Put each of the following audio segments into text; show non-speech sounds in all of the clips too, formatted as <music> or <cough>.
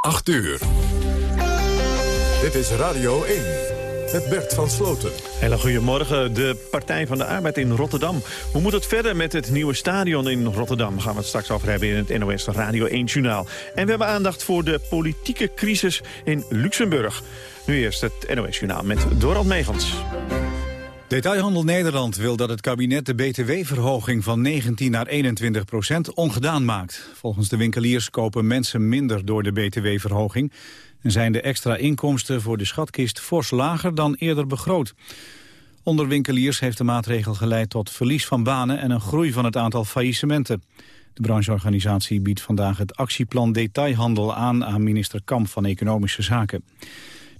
8 uur. Dit is Radio 1 met Bert van Sloten. Hele goedemorgen. De Partij van de Arbeid in Rotterdam. Hoe moet het verder met het nieuwe stadion in Rotterdam? Gaan we het straks over hebben in het NOS Radio 1-journaal. En we hebben aandacht voor de politieke crisis in Luxemburg. Nu eerst het NOS-journaal met Dorald Megens. Detailhandel Nederland wil dat het kabinet de btw-verhoging van 19 naar 21 procent ongedaan maakt. Volgens de winkeliers kopen mensen minder door de btw-verhoging... en zijn de extra inkomsten voor de schatkist fors lager dan eerder begroot. Onder winkeliers heeft de maatregel geleid tot verlies van banen... en een groei van het aantal faillissementen. De brancheorganisatie biedt vandaag het actieplan Detailhandel aan... aan minister Kamp van Economische Zaken.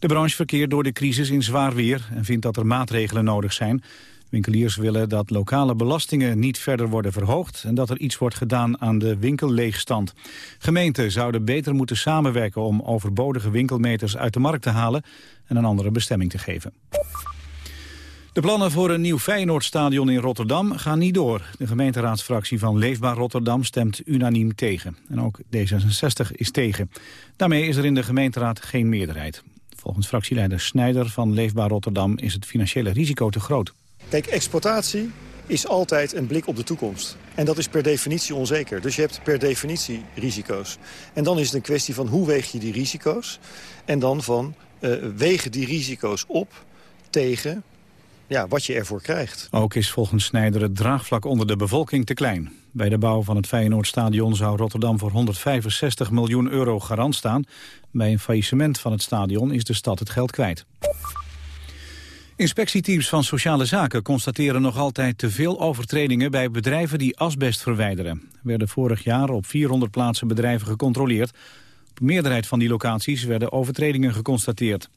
De branche verkeert door de crisis in zwaar weer en vindt dat er maatregelen nodig zijn. Winkeliers willen dat lokale belastingen niet verder worden verhoogd... en dat er iets wordt gedaan aan de winkelleegstand. Gemeenten zouden beter moeten samenwerken om overbodige winkelmeters uit de markt te halen... en een andere bestemming te geven. De plannen voor een nieuw Feyenoordstadion in Rotterdam gaan niet door. De gemeenteraadsfractie van Leefbaar Rotterdam stemt unaniem tegen. En ook D66 is tegen. Daarmee is er in de gemeenteraad geen meerderheid. Volgens fractieleider Snijder van Leefbaar Rotterdam is het financiële risico te groot. Kijk, exploitatie is altijd een blik op de toekomst. En dat is per definitie onzeker. Dus je hebt per definitie risico's. En dan is het een kwestie van hoe weeg je die risico's? En dan van uh, wegen die risico's op tegen ja, wat je ervoor krijgt. Ook is volgens Snijder het draagvlak onder de bevolking te klein. Bij de bouw van het Feyenoordstadion zou Rotterdam voor 165 miljoen euro garant staan. Bij een faillissement van het stadion is de stad het geld kwijt. Inspectieteams van Sociale Zaken constateren nog altijd te veel overtredingen bij bedrijven die asbest verwijderen. Er werden vorig jaar op 400 plaatsen bedrijven gecontroleerd. Op de meerderheid van die locaties werden overtredingen geconstateerd.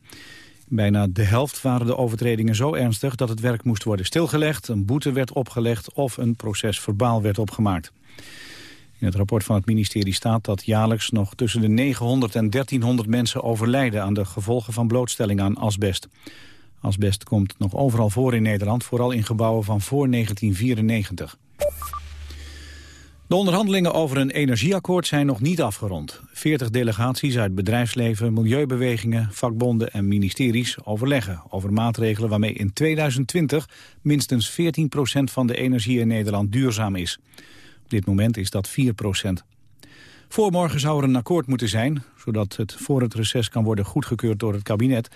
Bijna de helft waren de overtredingen zo ernstig dat het werk moest worden stilgelegd, een boete werd opgelegd of een proces verbaal werd opgemaakt. In het rapport van het ministerie staat dat jaarlijks nog tussen de 900 en 1300 mensen overlijden aan de gevolgen van blootstelling aan asbest. Asbest komt nog overal voor in Nederland, vooral in gebouwen van voor 1994. De onderhandelingen over een energieakkoord zijn nog niet afgerond. Veertig delegaties uit bedrijfsleven, milieubewegingen, vakbonden en ministeries overleggen over maatregelen waarmee in 2020 minstens 14% van de energie in Nederland duurzaam is. Op dit moment is dat 4 Voor morgen zou er een akkoord moeten zijn, zodat het voor het reces kan worden goedgekeurd door het kabinet.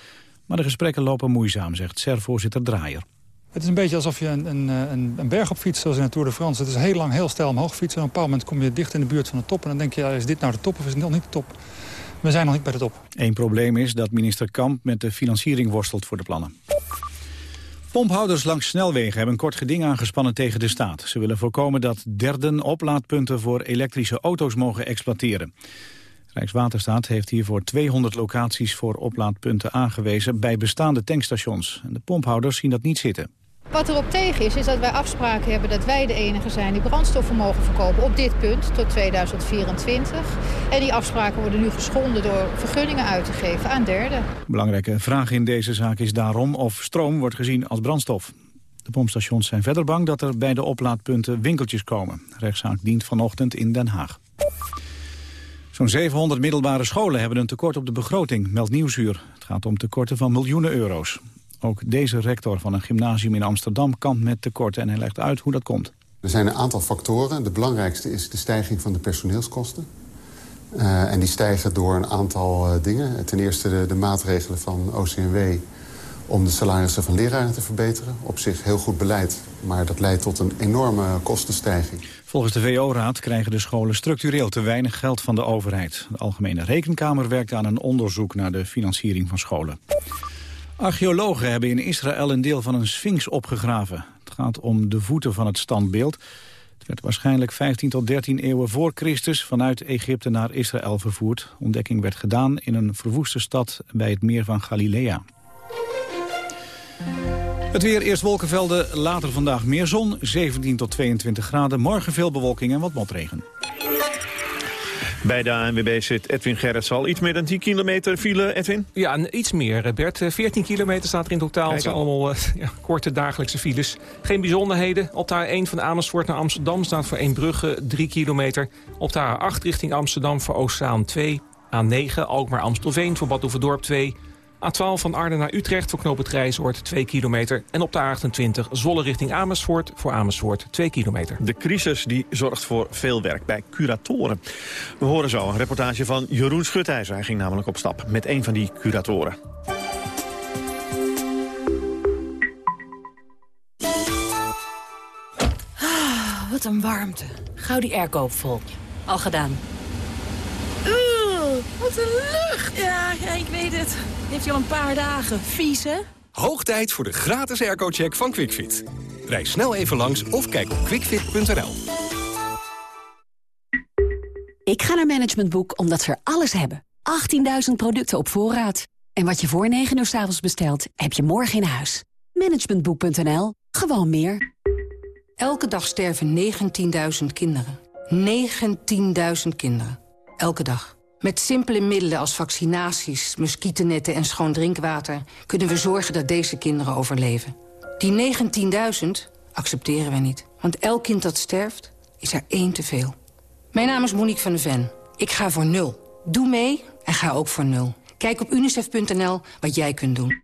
Maar de gesprekken lopen moeizaam, zegt SER-voorzitter Draaier. Het is een beetje alsof je een, een, een, een berg op fietst, zoals in de Tour de France. Het is heel lang, heel stijl omhoog fietsen. En op een bepaald moment kom je dicht in de buurt van de top. En dan denk je, ja, is dit nou de top of is het nog niet de top? We zijn nog niet bij de top. Eén probleem is dat minister Kamp met de financiering worstelt voor de plannen. Pomphouders langs snelwegen hebben een kort geding aangespannen tegen de staat. Ze willen voorkomen dat derden oplaadpunten voor elektrische auto's mogen exploiteren. Rijkswaterstaat heeft hiervoor 200 locaties voor oplaadpunten aangewezen bij bestaande tankstations. En de pomphouders zien dat niet zitten. Wat erop tegen is, is dat wij afspraken hebben dat wij de enige zijn die brandstoffen mogen verkopen op dit punt tot 2024. En die afspraken worden nu geschonden door vergunningen uit te geven aan derden. Belangrijke vraag in deze zaak is daarom of stroom wordt gezien als brandstof. De pompstations zijn verder bang dat er bij de oplaadpunten winkeltjes komen. Rechtszaak dient vanochtend in Den Haag. Zo'n 700 middelbare scholen hebben een tekort op de begroting, meldt Nieuwsuur. Het gaat om tekorten van miljoenen euro's. Ook deze rector van een gymnasium in Amsterdam kampt met tekorten... en hij legt uit hoe dat komt. Er zijn een aantal factoren. De belangrijkste is de stijging van de personeelskosten. Uh, en die stijgen door een aantal uh, dingen. Ten eerste de, de, maatregelen van OCMW om de salarissen van leraren te verbeteren. Op zich heel goed beleid, maar dat leidt tot een enorme kostenstijging. Volgens de VO-raad krijgen de scholen structureel te weinig geld van de overheid. De Algemene Rekenkamer werkt aan een onderzoek naar de financiering van scholen. Archeologen hebben in Israël een deel van een sphinx opgegraven. Het gaat om de voeten van het standbeeld. Het werd waarschijnlijk 15 tot 13 eeuwen voor Christus vanuit Egypte naar Israël vervoerd. Ontdekking werd gedaan in een verwoeste stad bij het meer van Galilea. Het weer, eerst wolkenvelden, later vandaag meer zon, 17 tot 22 graden. Morgen veel bewolking en wat motregen. Bij de ANWB zit Edwin Gerrits al iets meer dan 10 kilometer file, Edwin? Ja, iets meer, Bert. 14 eh, kilometer staat er in totaal. Het zijn allemaal uh, <laughs> ja, korte dagelijkse files. Geen bijzonderheden. Op de A1 van Amersfoort naar Amsterdam staat voor Eembrugge 3 kilometer. Op de A8 richting Amsterdam voor Oostzaan 2. A9 Alkmaar-Amstelveen voor Bad Dorp 2. A12 van Arnhem naar Utrecht voor knoop het Grijzoord 2 kilometer. En op de A28 Zolle richting Amersfoort voor Amersfoort 2 kilometer. De crisis die zorgt voor veel werk bij curatoren. We horen zo een reportage van Jeroen Schutijzer. Hij ging namelijk op stap met een van die curatoren. Ah, wat een warmte. Gauw die airco op vol. Al gedaan. Wat een lucht. Ja, ja, ik weet het. Heeft hij al een paar dagen. Vies, hè? Hoog tijd voor de gratis airco-check van QuickFit. Rij snel even langs of kijk op quickfit.nl. Ik ga naar Management Boek omdat ze er alles hebben. 18.000 producten op voorraad. En wat je voor 9 uur s avonds bestelt, heb je morgen in huis. Managementboek.nl. Gewoon meer. Elke dag sterven 19.000 kinderen. 19.000 kinderen. Elke dag. Met simpele middelen als vaccinaties, muggennetten en schoon drinkwater... kunnen we zorgen dat deze kinderen overleven. Die 19.000 accepteren we niet. Want elk kind dat sterft, is er één te veel. Mijn naam is Monique van de Ven. Ik ga voor nul. Doe mee en ga ook voor nul. Kijk op unicef.nl wat jij kunt doen.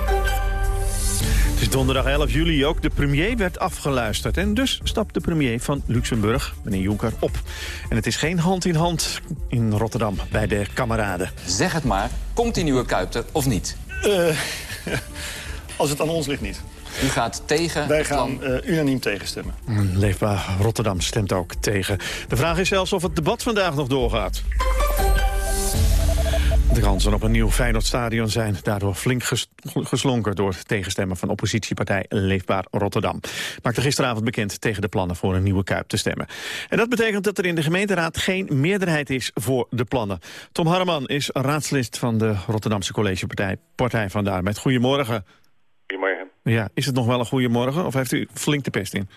Het is donderdag 11 juli ook. De premier werd afgeluisterd. En dus stapt de premier van Luxemburg, meneer Juncker, op. En het is geen hand in hand in Rotterdam bij de kameraden. Zeg het maar, komt die nieuwe Kuip er of niet? Uh, <laughs> als het aan ons ligt niet. U gaat tegen Wij gaan uh, unaniem tegenstemmen. Leefbaar Rotterdam stemt ook tegen. De vraag is zelfs of het debat vandaag nog doorgaat. De kansen op een nieuw Feyenoordstadion zijn daardoor flink geslonken... door tegenstemmen van oppositiepartij Leefbaar Rotterdam. Maakte gisteravond bekend tegen de plannen voor een nieuwe Kuip te stemmen. En dat betekent dat er in de gemeenteraad geen meerderheid is voor de plannen. Tom Harman is raadslid van de Rotterdamse collegepartij Partij van de Arbeid. Goedemorgen. Goedemorgen. Ja, is het nog wel een goede morgen of heeft u flink de pest in?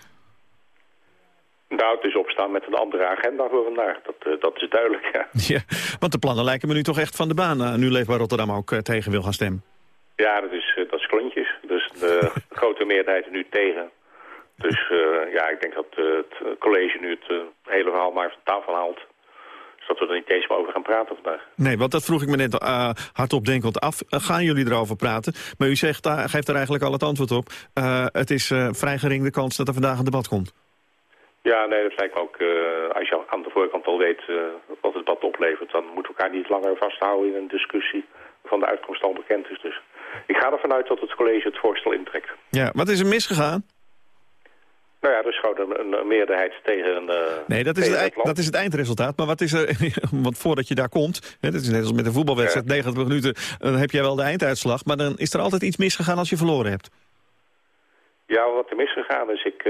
Nou, het is opstaan met een andere agenda voor vandaag. Dat, uh, dat is duidelijk, ja. <laughs> ja. Want de plannen lijken me nu toch echt van de baan. Uh, nu Leefbaar Rotterdam ook uh, tegen wil gaan stemmen. Ja, dat is, dat is klontjes. Dus de <laughs> grote meerderheid is nu tegen. Dus ja, ik denk dat het college nu het hele verhaal maar van tafel haalt. Dus dat we er niet eens meer over gaan praten vandaag. Nee, want dat vroeg ik me net hardop denkend af. gaan jullie erover praten? Maar u zegt, geeft er eigenlijk al het antwoord op. het is vrij gering de kans dat er vandaag een debat komt. Ja, nee, dat lijkt me ook. Uh, als je aan de voorkant al weet uh, wat het debat oplevert... dan moeten we elkaar niet langer vasthouden in een discussie... van de uitkomst al bekend is. Dus ik ga ervan uit dat het college het voorstel intrekt. Ja, wat is er misgegaan? Nou ja, er is gewoon een, een meerderheid tegen een... Uh, nee, dat is, het, dat is het eindresultaat. Maar wat is er... <laughs> want voordat je daar komt... Hè, dat is net als met een voetbalwedstrijd, ja. 90 minuten... dan heb jij wel de einduitslag. Maar dan is er altijd iets misgegaan als je verloren hebt. Ja, wat er misgegaan is... ik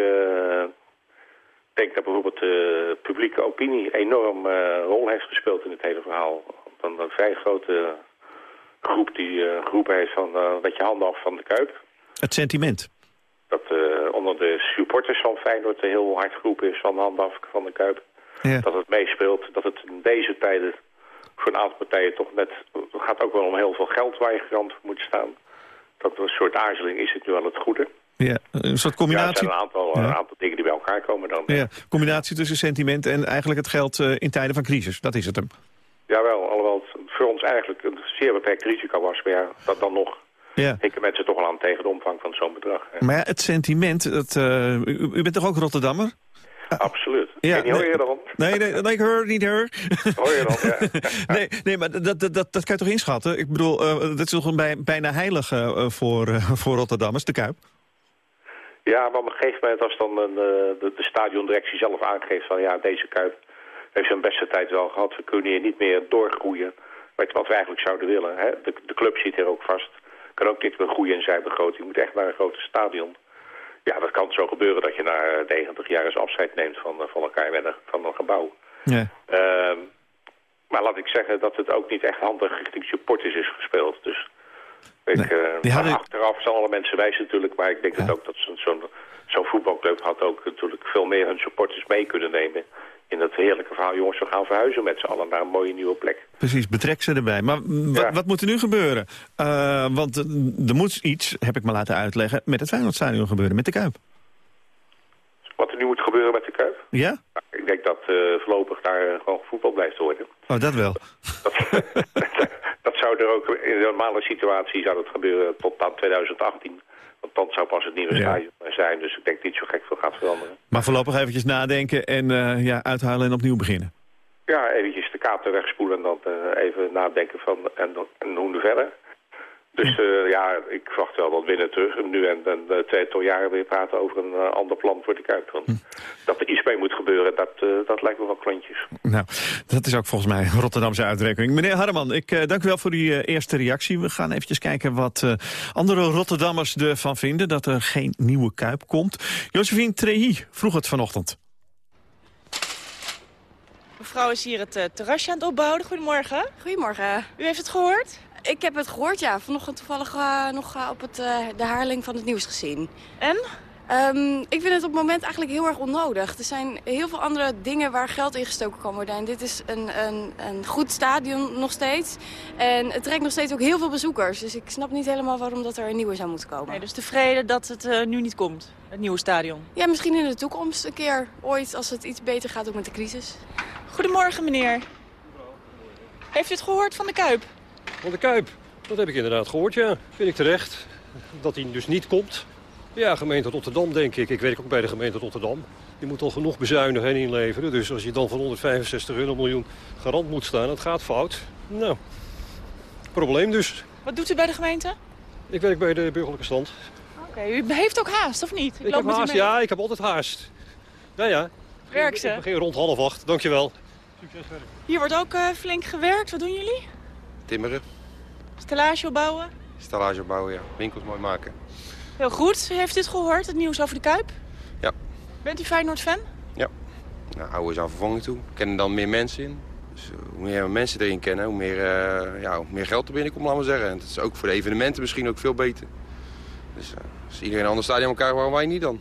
ik denk dat bijvoorbeeld de publieke opinie enorm uh, rol heeft gespeeld in het hele verhaal. Dan een vrij grote groep die uh, geroepen heeft van dat je handen af van de Kuip. Het sentiment? Dat onder de supporters van Feyenoord heel hard geroepen is van handen af van de Kuip. Ja. Dat het meespeelt, dat het in deze tijden voor een aantal partijen toch net... Het gaat ook wel om heel veel geld waar je garant voor moet staan. Dat een soort aarzeling is het nu wel het goede. Ja, een soort combinatie. Ja, er zijn een aantal, ja. een aantal dingen die bij elkaar komen dan. Ja, combinatie tussen sentiment en eigenlijk het geld uh, in tijden van crisis. Dat is het hem. Jawel, alhoewel het voor ons eigenlijk een zeer beperkt risico was. Maar ja, dat dan nog ja. hikken mensen toch al aan tegen de omvang van zo'n bedrag. Hè. Maar ja, het sentiment, dat, uh, u, u, bent toch ook Rotterdammer? Absoluut. Ja, nee, hoor je dan? Nee, nee, nee, ik hoor niet hoor. Hoor je dan, ja. <laughs> nee, nee, maar dat, dat, dat, dat kan je toch inschatten? Ik bedoel, uh, dat is toch een bij, bijna heilig voor, voor Rotterdammers, de Kuip? Ja, maar op een gegeven moment als dan een, de, de stadiondirectie zelf aangeeft van ja, deze Kuip heeft zijn beste tijd wel gehad. We kunnen hier niet meer doorgroeien met wat we eigenlijk zouden willen. Hè? De, de club zit hier ook vast. Kan ook niet meer groeien in zijn begroting. Je moet echt naar een grote stadion. Ja, dat kan zo gebeuren dat je na 90 jaar eens afscheid neemt van, van elkaar een, van een gebouw. Ja. Uh, Maar laat ik zeggen dat het ook niet echt handig richting supporters is gespeeld. Dus ik, Nee, eh, hadden- achteraf zijn alle mensen wijs natuurlijk. Maar ik denk dat ook dat zo'n zo'n voetbalclub had ook natuurlijk veel meer hun supporters mee kunnen nemen. In dat heerlijke verhaal, jongens, we gaan verhuizen met z'n allen naar een mooie nieuwe plek. Precies, betrek ze erbij. Maar wat, moet er nu gebeuren? Eh, want eh, er moet iets, heb ik me laten uitleggen, met het Feyenoordstadion gebeuren, met de Kuip. Wat er nu moet gebeuren met de Kuip? Ja? Nou, ik denk dat voorlopig daar gewoon voetbal blijft worden. Oh, dat wel. Dat <laughs> zou er ook in een normale situatie zou dat gebeuren tot aan 2018. Want dan zou pas het nieuwe Ja. stadion zijn. Dus ik denk niet zo gek veel gaat veranderen. Maar voorlopig eventjes nadenken en eh, ja, uithuilen en opnieuw beginnen. Ja, eventjes de kaarten wegspoelen en dan eh, even nadenken van en, dan- en hoe nu verder. Dus eh, ja, ik verwacht wel dat binnen terug nu en, en uh, tweetal jaren weer praten over een eh, ander plan voor de Kuip. Want Dat er iets mee moet gebeuren, dat, eh, dat lijkt me wel klontjes. Nou, dat is ook volgens mij een Rotterdamse uitdrukking. Meneer Harman, ik eh, dank u wel voor die eh, eerste reactie. We gaan eventjes kijken wat eh, andere Rotterdammers ervan vinden... dat er geen nieuwe Kuip komt. Josephine Trehi vroeg het vanochtend. Mevrouw is hier het eh, terrasje aan het opbouwen. Goedemorgen. Goedemorgen. U heeft het gehoord? Ik heb het gehoord, ja. Vanochtend toevallig eh, nog eh, op het, eh, de haarling van het nieuws gezien. En? Ehm, ik vind het op het moment eigenlijk heel erg onnodig. Er zijn heel veel andere dingen waar geld in gestoken kan worden. En dit is een, een, een goed stadion nog steeds. En het trekt nog steeds ook heel veel bezoekers. Dus ik snap niet helemaal waarom dat er een nieuwe zou moeten komen. Nee, dus tevreden dat het nu niet komt, het nieuwe stadion. Ja, misschien in de toekomst een keer. Ooit, als het iets beter gaat ook met de crisis. Goedemorgen, meneer. Heeft u het gehoord van de Kuip? Van de Kuip, dat heb ik inderdaad gehoord, ja. Vind ik terecht. Dat hij dus niet komt. Ja, gemeente Rotterdam, denk ik. Ik werk ook bij de gemeente Rotterdam. Je moet al genoeg bezuinigen en inleveren. Dus als je dan van 165 euro miljoen garant moet staan, dat gaat fout. Nou, probleem dus. Wat doet u bij de gemeente? Ik werk bij de burgerlijke stand. Oké, u heeft ook haast, of niet? Ik, heb met u haast, ja, ik heb altijd haast. Ja, ja. Werk ze? Ik begin rond half acht, dankjewel. Hier wordt ook eh, flink gewerkt. Wat doen jullie? Timmeren, Stellage opbouwen? stallage bouwen, ja. Winkels mooi maken. Heel goed. Heeft u het gehoord, het nieuws over de Kuip? Ja. Bent u Feyenoord-fan? Ja. Nou, houden is aan vervanging toe. Kennen dan meer mensen in. Dus eh, hoe meer mensen erin kennen, hoe meer, eh, ja, hoe meer geld er binnenkomt, laten we zeggen. En het is ook voor de evenementen misschien ook veel beter. Dus eh, als iedereen een ander stadion elkaar, waarom wij niet dan?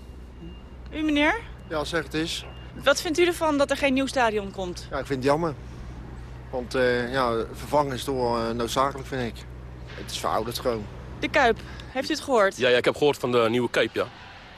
U, meneer? Ja, zeg het is. Wat vindt u ervan dat er geen nieuw stadion komt? Ja, ik vind het jammer. Want eh, ja, vervangen is toch wel eh, noodzakelijk, vind ik. Het is verouderd gewoon. De Kuip, heeft u het gehoord? Ja, ja, ik heb gehoord van de nieuwe Kuip, ja.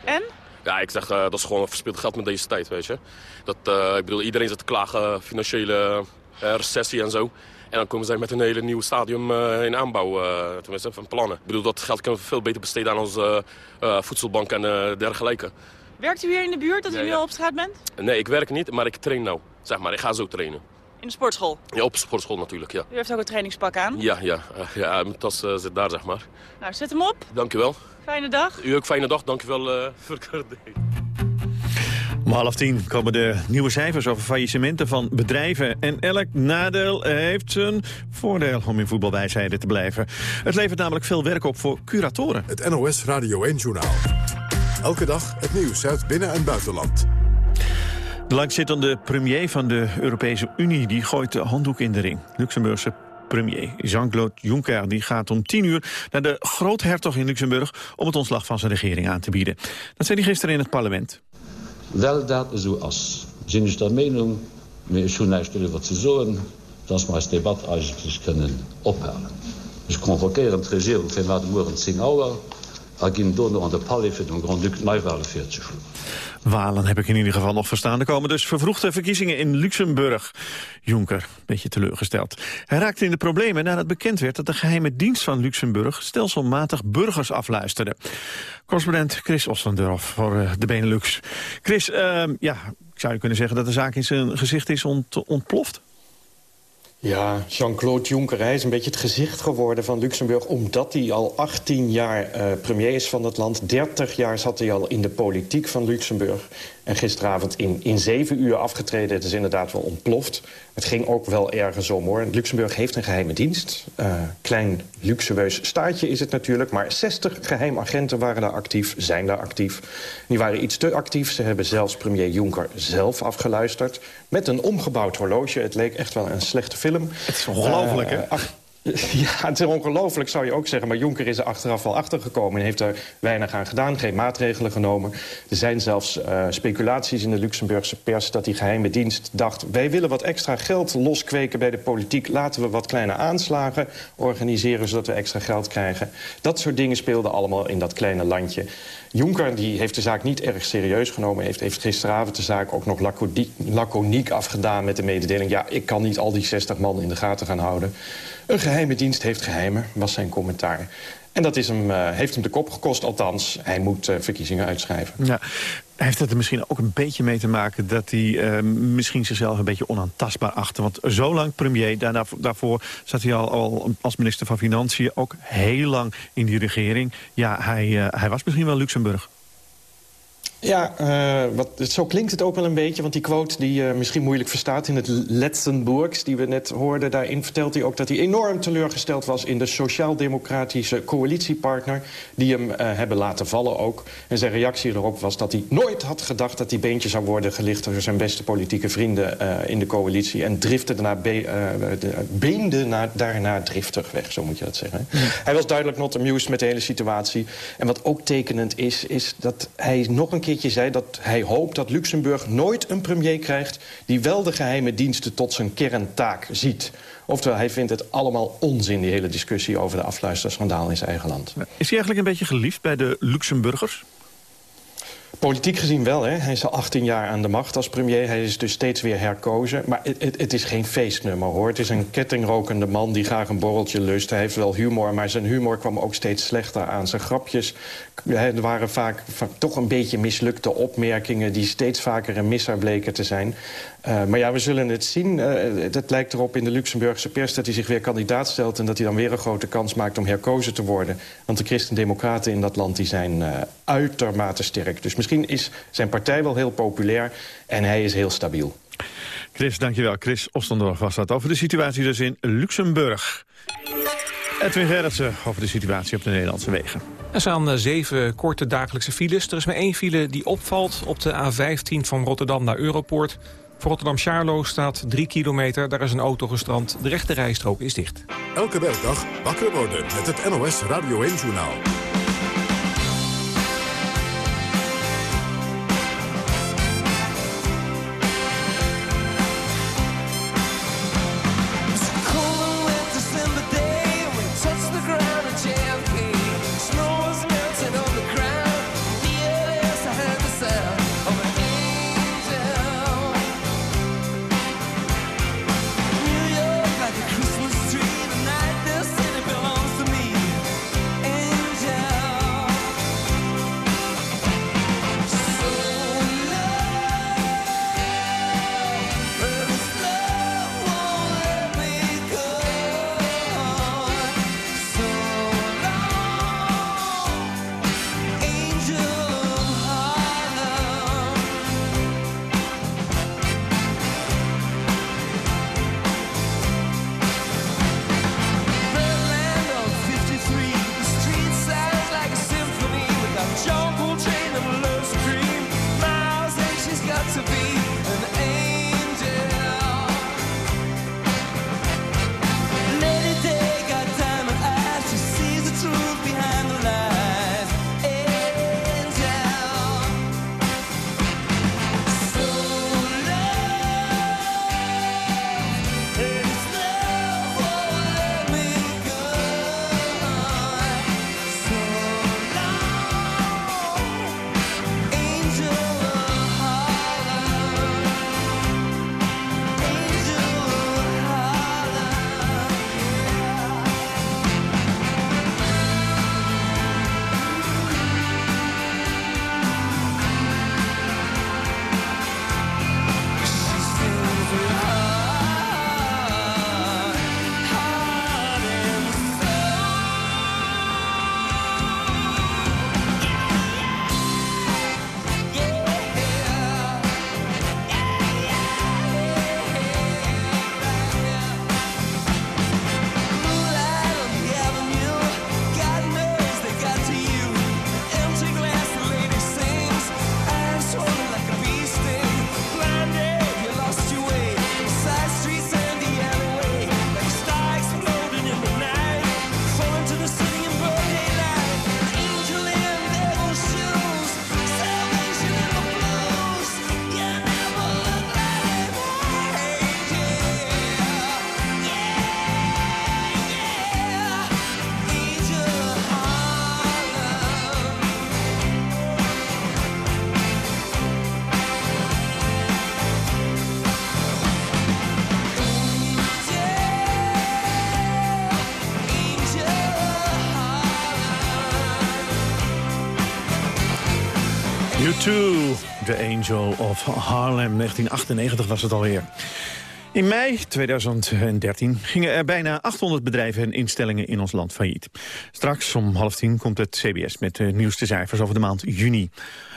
En? Ja, ik zeg, eh, dat is gewoon verspild geld met deze tijd, weet je. Dat, eh, ik bedoel, iedereen zit te klagen, financiële recessie en zo. En dan komen zij met een hele nieuwe stadion eh, in aanbouw, eh, tenminste van plannen. Ik bedoel, dat geld kunnen we veel beter besteden aan onze eh, voedselbank en eh, dergelijke. Werkt u hier in de buurt, dat u Ja, nu ja. al op straat bent? Nee, ik werk niet, maar ik train nou. Zeg maar, ik ga zo trainen. In de sportschool? Ja, op sportschool natuurlijk, ja. U heeft ook een trainingspak aan? Ja, ja, eh, ja mijn tas eh, zit daar, zeg maar. Nou, zet hem op. Dank u wel. Fijne dag. U ook fijne dag, dank u wel eh, voor het Om half tien komen de nieuwe cijfers over faillissementen van bedrijven. En elk nadeel heeft zijn voordeel om in voetbalwijsheden te blijven. Het levert namelijk veel werk op voor curatoren. Het NOS Radio 1-journaal. Elke dag het nieuws uit binnen- en buitenland. De premier van de Europese Unie die gooit de handdoek in de ring. Luxemburgse premier Jean-Claude Juncker die gaat om tien uur naar de groothertog in Luxemburg om het ontslag van zijn regering aan te bieden. Dat zei hij gisteren in het parlement. Weldaad zoals. Sind ich der Meinung, mir ist schon nicht darüber zu sagen, dass wir das Debatt eigentlich können ophalen. Ich konvokeer het Regierung laten morgen 10 Uhr, er de Palais für den Grand Duc Neuwahlen zu führen. Walen heb ik in ieder geval nog verstaan. Er komen dus vervroegde verkiezingen in Luxemburg. Juncker, beetje teleurgesteld. Hij raakte in de problemen nadat bekend werd dat de geheime dienst van Luxemburg stelselmatig burgers afluisterde. Correspondent Chris Ossendorf voor eh, de Benelux. Chris, ehm, ja, ik zou je kunnen zeggen dat de zaak in zijn gezicht is ont ontploft? Ja, Jean-Claude Juncker hij is een beetje het gezicht geworden van Luxemburg... omdat hij al 18 jaar eh, premier is van het land. 30 jaar zat hij al in de politiek van Luxemburg. En gisteravond in, in zeven uur afgetreden. Het is inderdaad wel ontploft. Het ging ook wel ergens om, hoor. Luxemburg heeft een geheime dienst. Uh, klein luxueus staatje is het natuurlijk. Maar 60 geheimagenten waren daar actief, zijn daar actief. Die waren iets te actief. Ze hebben zelfs premier Juncker zelf afgeluisterd. Met een omgebouwd horloge. Het leek echt wel een slechte film. Het is ongelooflijk, uh, hè? <laughs> Ja, het is ongelooflijk, zou je ook zeggen. Maar Jonker is er achteraf wel achtergekomen en heeft er weinig aan gedaan. Geen maatregelen genomen. Er zijn zelfs uh, speculaties in de Luxemburgse pers... dat die geheime dienst dacht... wij willen wat extra geld loskweken bij de politiek. Laten we wat kleine aanslagen organiseren... zodat we extra geld krijgen. Dat soort dingen speelden allemaal in dat kleine landje. Juncker die heeft de zaak niet erg serieus genomen. Heeft, heeft gisteravond de zaak ook nog laconiek afgedaan met de mededeling... ja, ik kan niet al die 60 man in de gaten gaan houden. Een geheime dienst heeft geheimen, was zijn commentaar. En dat is hem, uh, heeft hem de kop gekost, althans. Hij moet uh, verkiezingen uitschrijven. Ja. Heeft het er misschien ook een beetje mee te maken... dat hij uh, misschien zichzelf een beetje onaantastbaar achter? Want zo lang premier, daarna, daarvoor zat hij al, al, als minister van Financiën... ook heel lang in die regering. Ja, hij, hij was misschien wel Luxemburg. Ja, uh, wat, zo klinkt het ook wel een beetje. Want die quote die je uh, misschien moeilijk verstaat in het Letzenburgs... die we net hoorden, daarin vertelt hij ook dat hij enorm teleurgesteld was... in de sociaal-democratische coalitiepartner... die hem uh, hebben laten vallen ook. En zijn reactie erop was dat hij nooit had gedacht... dat die beentje zou worden gelicht door zijn beste politieke vrienden in de coalitie. En drifte daarna be de, beende na, daarna driftig weg, zo moet je dat zeggen. Ja. Hij was duidelijk not amused met de hele situatie. En wat ook tekenend is, is dat hij nog een keertje zei dat hij hoopt dat Luxemburg nooit een premier krijgt... die wel de geheime diensten tot zijn kerntaak ziet. Oftewel, hij vindt het allemaal onzin, die hele discussie... over de afluisterschandaal in zijn eigen land. Is hij eigenlijk een beetje geliefd bij de Luxemburgers? Politiek gezien wel, hè. Hij is al 18 jaar aan de macht als premier. Hij is dus steeds weer herkozen. Maar het, het, het, is geen feestnummer, hoor. Het is een kettingrokende man die graag een borreltje lust. Hij heeft wel humor, maar zijn humor kwam ook steeds slechter aan. Zijn grapjes er waren vaak, toch een beetje mislukte opmerkingen... die steeds vaker een misser bleken te zijn. Uh, maar ja, we zullen het zien. Uh, het lijkt erop in de Luxemburgse pers dat hij zich weer kandidaat stelt... en dat hij dan weer een grote kans maakt om herkozen te worden. Want de christendemocraten in dat land die zijn uh, uitermate sterk. Dus misschien is zijn partij wel heel populair en hij is heel stabiel. Chris, dankjewel. Chris Ostendorf was dat over de situatie dus in Luxemburg. Edwin Gerritsen over de situatie op de Nederlandse wegen. Er staan zeven korte dagelijkse files. Er is maar één file die opvalt op de A15 van Rotterdam naar Europoort. Voor Rotterdam-Charlo staat 3 kilometer. Daar is een auto gestrand. De rechte rijstrook is dicht. Elke werkdag wakker worden met het NOS Radio 1-journaal. U2, The Angel of Harlem, 1998 was het alweer. In mei 2013 gingen er bijna 800 bedrijven en instellingen in ons land failliet. Straks om half tien komt het CBS met de nieuwste cijfers over de maand juni.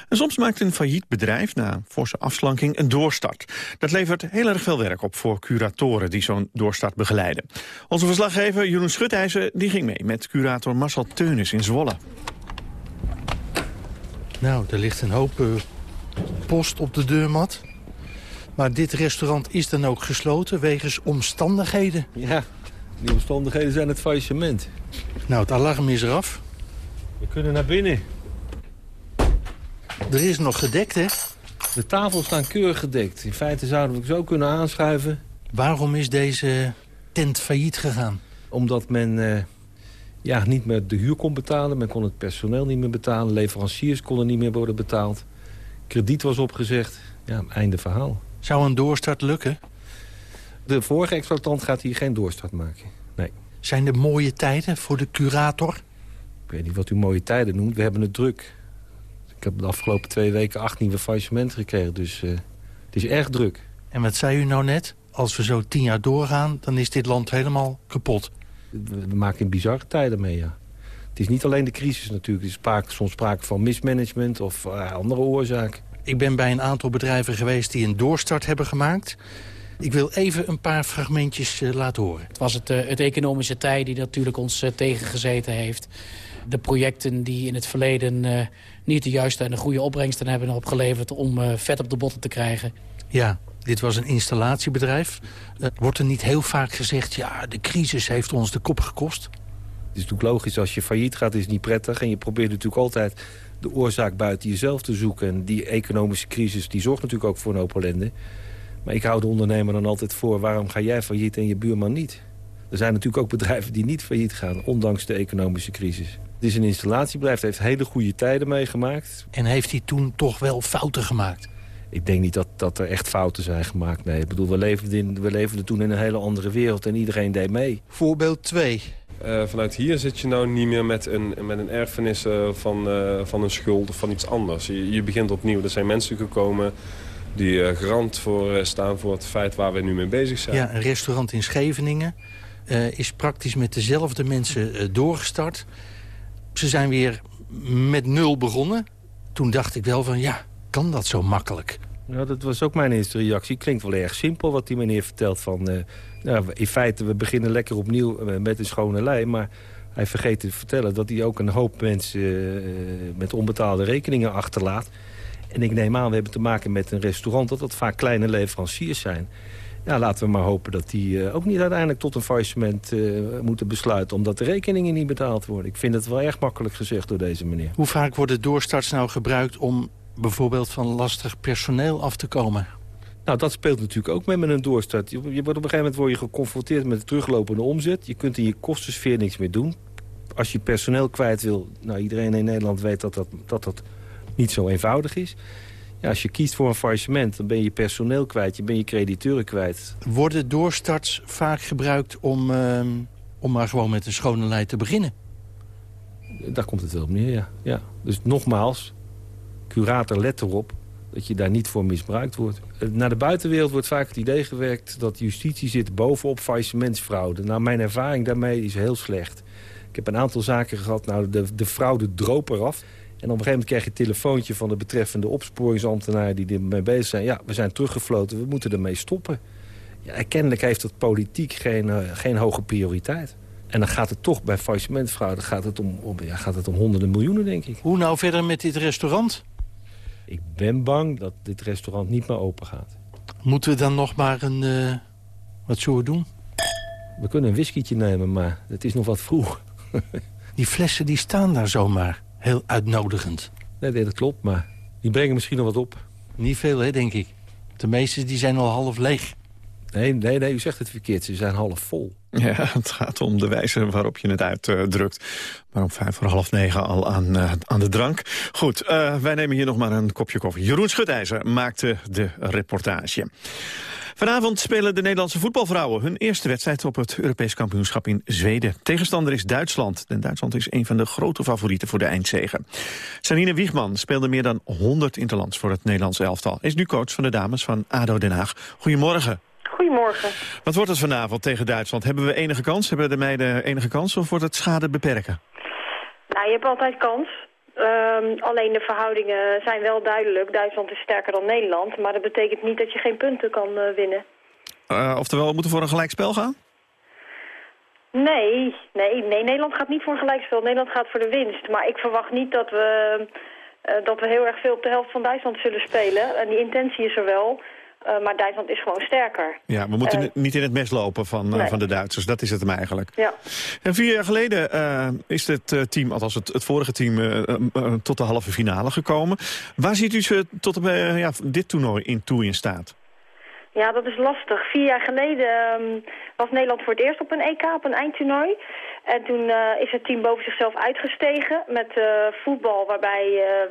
En soms maakt een failliet bedrijf na forse afslanking een doorstart. Dat levert heel erg veel werk op voor curatoren die zo'n doorstart begeleiden. Onze verslaggever Jeroen Schutijzer die ging mee met curator Marcel Teunis in Zwolle. Nou, er ligt een hoop uh, post op de deurmat. Maar dit restaurant is dan ook gesloten wegens omstandigheden. Ja, die omstandigheden zijn het faillissement. Nou, het alarm is eraf. We kunnen naar binnen. Er is nog gedekt, hè? De tafels staan keurig gedekt. In feite zouden we zo kunnen aanschuiven. Waarom is deze tent failliet gegaan? Omdat men uh, ja, niet meer de huur kon betalen. Men kon het personeel niet meer betalen. Leveranciers konden niet meer worden betaald. Krediet was opgezegd. Ja, einde verhaal. Zou een doorstart lukken? De vorige exploitant gaat hier geen doorstart maken. Nee. Zijn er mooie tijden voor de curator? Ik weet niet wat u mooie tijden noemt. We hebben het druk. Ik heb de afgelopen twee weken acht nieuwe faillissementen gekregen. Dus uh, het is erg druk. En wat zei u nou net? Als we zo tien jaar doorgaan, dan is dit land helemaal kapot. We, maken bizarre tijden mee, ja. Het is niet alleen de crisis natuurlijk. Er is sprake, soms sprake van mismanagement of uh, andere oorzaken. Ik ben bij een aantal bedrijven geweest die een doorstart hebben gemaakt. Ik wil even een paar fragmentjes uh, laten horen. Het was het, uh, het economische tij die natuurlijk ons uh, tegengezeten heeft. De projecten die in het verleden niet de juiste en de goede opbrengsten hebben opgeleverd... om vet op de botten te krijgen. Ja, dit was een installatiebedrijf. wordt er niet heel vaak gezegd... ja, de crisis heeft ons de kop gekost? Het is natuurlijk logisch, als je failliet gaat is het niet prettig. En je probeert natuurlijk altijd de oorzaak buiten jezelf te zoeken. En die economische crisis die zorgt natuurlijk ook voor een hoop ellende. Maar ik hou de ondernemer dan altijd voor... waarom ga jij failliet en je buurman niet? Er zijn natuurlijk ook bedrijven die niet failliet gaan... ondanks de economische crisis. Het is een installatiebedrijf, heeft hele goede tijden meegemaakt. En heeft hij toen toch wel fouten gemaakt? Ik denk niet dat, dat er echt fouten zijn gemaakt. Nee, ik bedoel, we leefden, in, we leefden toen in een hele andere wereld en iedereen deed mee. Voorbeeld 2. Uh, vanuit hier zit je nou niet meer met een, met een erfenis uh, van, uh, van een schuld of van iets anders. Je, je, begint opnieuw. Er zijn mensen gekomen die garant voor staan voor het feit waar we nu mee bezig zijn. Ja, een restaurant in Scheveningen is praktisch met dezelfde mensen doorgestart. Ze zijn weer met nul begonnen. Toen dacht ik wel van ja, kan dat zo makkelijk? Nou, dat was ook mijn eerste reactie. Klinkt wel erg simpel wat die meneer vertelt van... Uh, nou, in feite, we beginnen lekker opnieuw met een schone lei... maar hij vergeet te vertellen dat hij ook een hoop mensen uh, met onbetaalde rekeningen achterlaat. En ik neem aan, we hebben te maken met een restaurant... dat dat vaak kleine leveranciers zijn. Ja, laten we maar hopen dat die uh, ook niet uiteindelijk tot een faillissement moeten besluiten... omdat de rekeningen niet betaald worden. Ik vind het wel erg makkelijk gezegd door deze meneer. Hoe vaak worden doorstarts nou gebruikt om bijvoorbeeld van lastig personeel af te komen? Nou, dat speelt natuurlijk ook mee met een doorstart. Je, wordt op een gegeven moment word je geconfronteerd met de teruglopende omzet. Je kunt in je kostensfeer niks meer doen. Als je personeel kwijt wil... Nou, iedereen in Nederland weet dat dat, dat, dat niet zo eenvoudig is. Ja, als je kiest voor een faillissement, dan ben je je personeel kwijt. Je ben je crediteuren kwijt. Worden doorstarts vaak gebruikt om, uh, om maar gewoon met een schone lei te beginnen? Daar komt het wel op neer, ja. ja. Dus nogmaals, curator let erop dat je daar niet voor misbruikt wordt. Naar de buitenwereld wordt vaak het idee gewerkt... dat justitie zit bovenop faillissementsfraude. Nou, mijn ervaring daarmee is heel slecht. Ik heb een aantal zaken gehad, nou, de, de fraude droop eraf. En op een gegeven moment krijg je een telefoontje van de betreffende opsporingsambtenaar... die ermee bezig zijn. Ja, we zijn teruggefloten, we moeten ermee stoppen. Ja, kennelijk heeft dat politiek geen, uh, geen hoge prioriteit. En dan gaat het toch bij faillissementfraude gaat het om, om, ja, gaat het om honderden miljoenen, denk ik. Hoe nou verder met dit restaurant? Ik ben bang dat dit restaurant niet meer open gaat. Moeten we dan nog maar een... Uh, wat zullen we doen? We kunnen een whiskietje nemen, maar het is nog wat vroeg. <laughs> die flessen die staan daar zomaar. Heel uitnodigend. Nee, nee, dat klopt, maar die brengen misschien nog wat op. Niet veel, hè, denk ik. De meeste die zijn al half leeg. Nee, nee, nee, u zegt het verkeerd. Ze zijn half vol. Ja, het gaat om de wijze waarop je het uitdrukt. maar om vijf voor half negen al aan, uh, aan de drank. Goed, uh, wij nemen hier nog maar een kopje koffie. Jeroen Schutijzer maakte de reportage. Vanavond spelen de Nederlandse voetbalvrouwen hun eerste wedstrijd op het Europees kampioenschap in Zweden. Tegenstander is Duitsland. En Duitsland is een van de grote favorieten voor de eindzegen. Sanine Wiegman speelde meer dan 100 interlands voor het Nederlandse elftal. Is nu coach van de dames van ADO Den Haag. Goedemorgen. Goedemorgen. Wat wordt het vanavond tegen Duitsland? Hebben we enige kans? Hebben de meiden enige kans of wordt het schade beperken? Nou, je hebt altijd kans. Um, alleen de verhoudingen zijn wel duidelijk. Duitsland is sterker dan Nederland. Maar dat betekent niet dat je geen punten kan uh, winnen. Uh, oftewel, we moeten voor een gelijkspel gaan? Nee, nee, nee, Nederland gaat niet voor een gelijkspel. Nederland gaat voor de winst. Maar ik verwacht niet dat we, uh, dat we heel erg veel op de helft van Duitsland zullen spelen. En die intentie is er wel. Uh, maar Duitsland is gewoon sterker. Ja, we moeten uh, niet in het mes lopen van, uh, nee. van de Duitsers. Dat is het hem eigenlijk. Ja. En vier jaar geleden is het team, althans het, het vorige team, tot de halve finale gekomen. Waar ziet u ze tot op, ja, dit toernooi in toe in staat? Ja, dat is lastig. Vier jaar geleden um, was Nederland voor het eerst op een EK, op een eindtoernooi. En toen is het team boven zichzelf uitgestegen met voetbal waarbij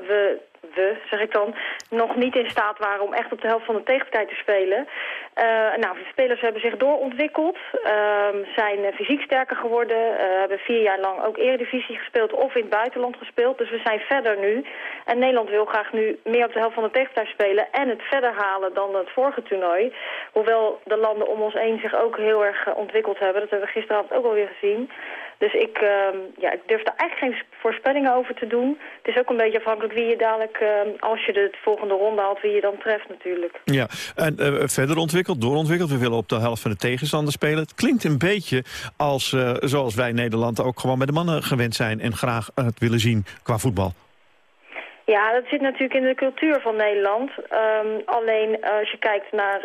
we we, zeg ik dan, nog niet in staat waren om echt op de helft van de tegenpartij te spelen. Uh, nou, de spelers hebben zich doorontwikkeld, uh, zijn fysiek sterker geworden, uh, hebben vier jaar lang ook eredivisie gespeeld of in het buitenland gespeeld. Dus we zijn verder nu. En Nederland wil graag nu meer op de helft van de tegenpartij spelen en het verder halen dan het vorige toernooi. Hoewel de landen om ons heen zich ook heel erg ontwikkeld hebben. Dat hebben we gisteravond ook alweer gezien. Dus ik, uh, ja, ik durf daar eigenlijk geen voorspellingen over te doen. Het is ook een beetje afhankelijk wie je dadelijk, uh, als je de volgende ronde haalt, wie je dan treft natuurlijk. Ja, en uh, verder ontwikkeld, doorontwikkeld. We willen op de helft van de tegenstander spelen. Het klinkt een beetje als, uh, zoals wij Nederland ook gewoon bij de mannen gewend zijn... en graag het willen zien qua voetbal. Ja, dat zit natuurlijk in de cultuur van Nederland. Um, alleen als je kijkt naar,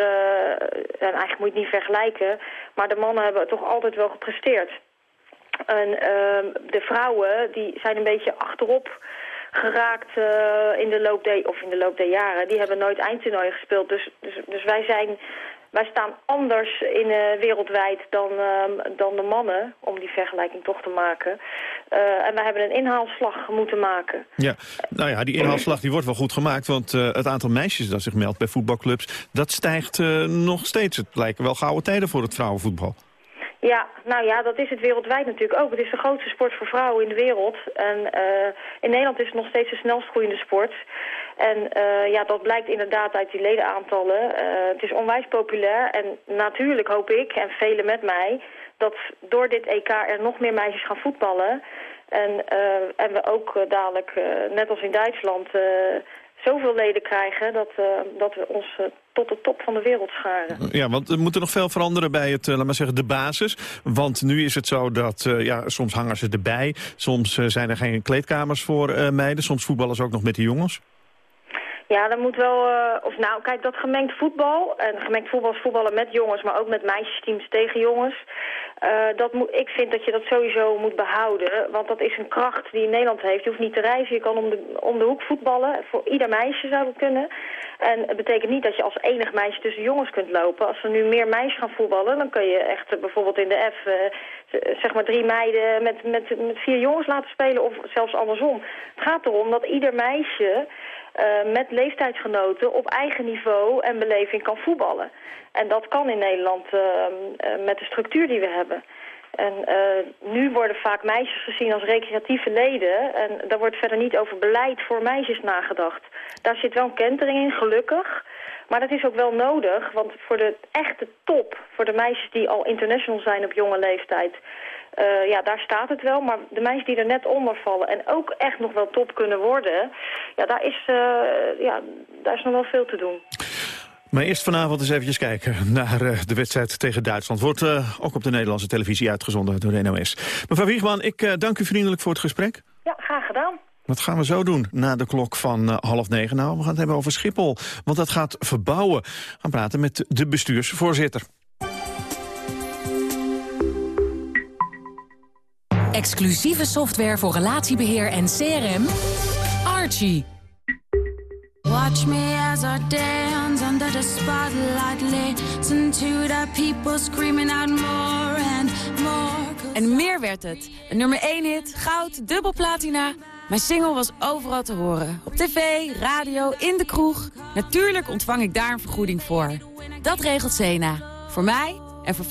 en eigenlijk moet je het niet vergelijken... maar de mannen hebben toch altijd wel gepresteerd. En uh, de vrouwen die zijn een beetje achterop geraakt uh, in de loop der, of in de loop der jaren. Die hebben nooit eindtoernooi gespeeld. Dus, dus, dus wij zijn wij staan anders in uh, wereldwijd dan, uh, dan de mannen, om die vergelijking toch te maken. Uh, en wij hebben een inhaalslag moeten maken. Ja, nou ja, die inhaalslag die wordt wel goed gemaakt, want het aantal meisjes dat zich meldt bij voetbalclubs, dat stijgt nog steeds. Het lijken wel gouden tijden voor het vrouwenvoetbal. Ja, nou ja, dat is het wereldwijd natuurlijk ook. Het is de grootste sport voor vrouwen in de wereld. En uh, in Nederland is het nog steeds de snelst groeiende sport. En uh, ja, dat blijkt inderdaad uit die ledenaantallen. Uh, het is onwijs populair. En natuurlijk hoop ik, en velen met mij, dat door dit EK er nog meer meisjes gaan voetballen. En, en we ook dadelijk, net als in Duitsland, zoveel leden krijgen dat, dat we ons tot de top van de wereld scharen. Ja, want er moet er nog veel veranderen bij het, uh, laat maar zeggen, de basis. Want nu is het zo dat, ja, soms hangen ze erbij. Soms zijn er geen kleedkamers voor meiden. Soms voetballen ze ook nog met de jongens. Ja, dan moet wel, uh, of nou, kijk, dat gemengd voetbal, en gemengd voetbal is voetballen met jongens, maar ook met meisjesteams tegen jongens. Uh, dat moet, ik vind dat je dat sowieso moet behouden, want dat is een kracht die Nederland heeft. Je hoeft niet te reizen, je kan om de, om de hoek voetballen. Voor ieder meisje zou dat kunnen. En het betekent niet dat je als enig meisje tussen jongens kunt lopen. Als er nu meer meisjes gaan voetballen, dan kun je echt uh, bijvoorbeeld in de F... zeg maar drie meiden met, met, met vier jongens laten spelen, of zelfs andersom. Het gaat erom dat ieder meisje... Uh, met leeftijdsgenoten op eigen niveau en beleving kan voetballen. En dat kan in Nederland uh, uh, met de structuur die we hebben. En nu worden vaak meisjes gezien als recreatieve leden. En daar wordt verder niet over beleid voor meisjes nagedacht. Daar zit wel een kentering in, gelukkig. Maar dat is ook wel nodig, want voor de echte top, voor de meisjes die al international zijn op jonge leeftijd... Uh, ja, daar staat het wel. Maar de meisjes die er net onder vallen en ook echt nog wel top kunnen worden... ja, daar is, uh, ja, daar is nog wel veel te doen. Maar eerst vanavond eens eventjes kijken naar uh, de wedstrijd tegen Duitsland. Wordt ook op de Nederlandse televisie uitgezonden door de NOS. Mevrouw Wiegman, ik dank u vriendelijk voor het gesprek. Ja, graag gedaan. Wat gaan we zo doen na de klok van half negen? Nou, we gaan het hebben over Schiphol, want dat gaat verbouwen. We gaan praten met de bestuursvoorzitter. Exclusieve software voor relatiebeheer en CRM. Archie. Watch me as I dance under the spotlight. Listen to the people screaming out more and more. En meer werd het. Een nummer 1 hit, goud, dubbel platina. Mijn single was overal te horen. Op tv, radio, in de kroeg. Natuurlijk ontvang ik daar een vergoeding voor. Dat regelt Sena. Voor mij en voor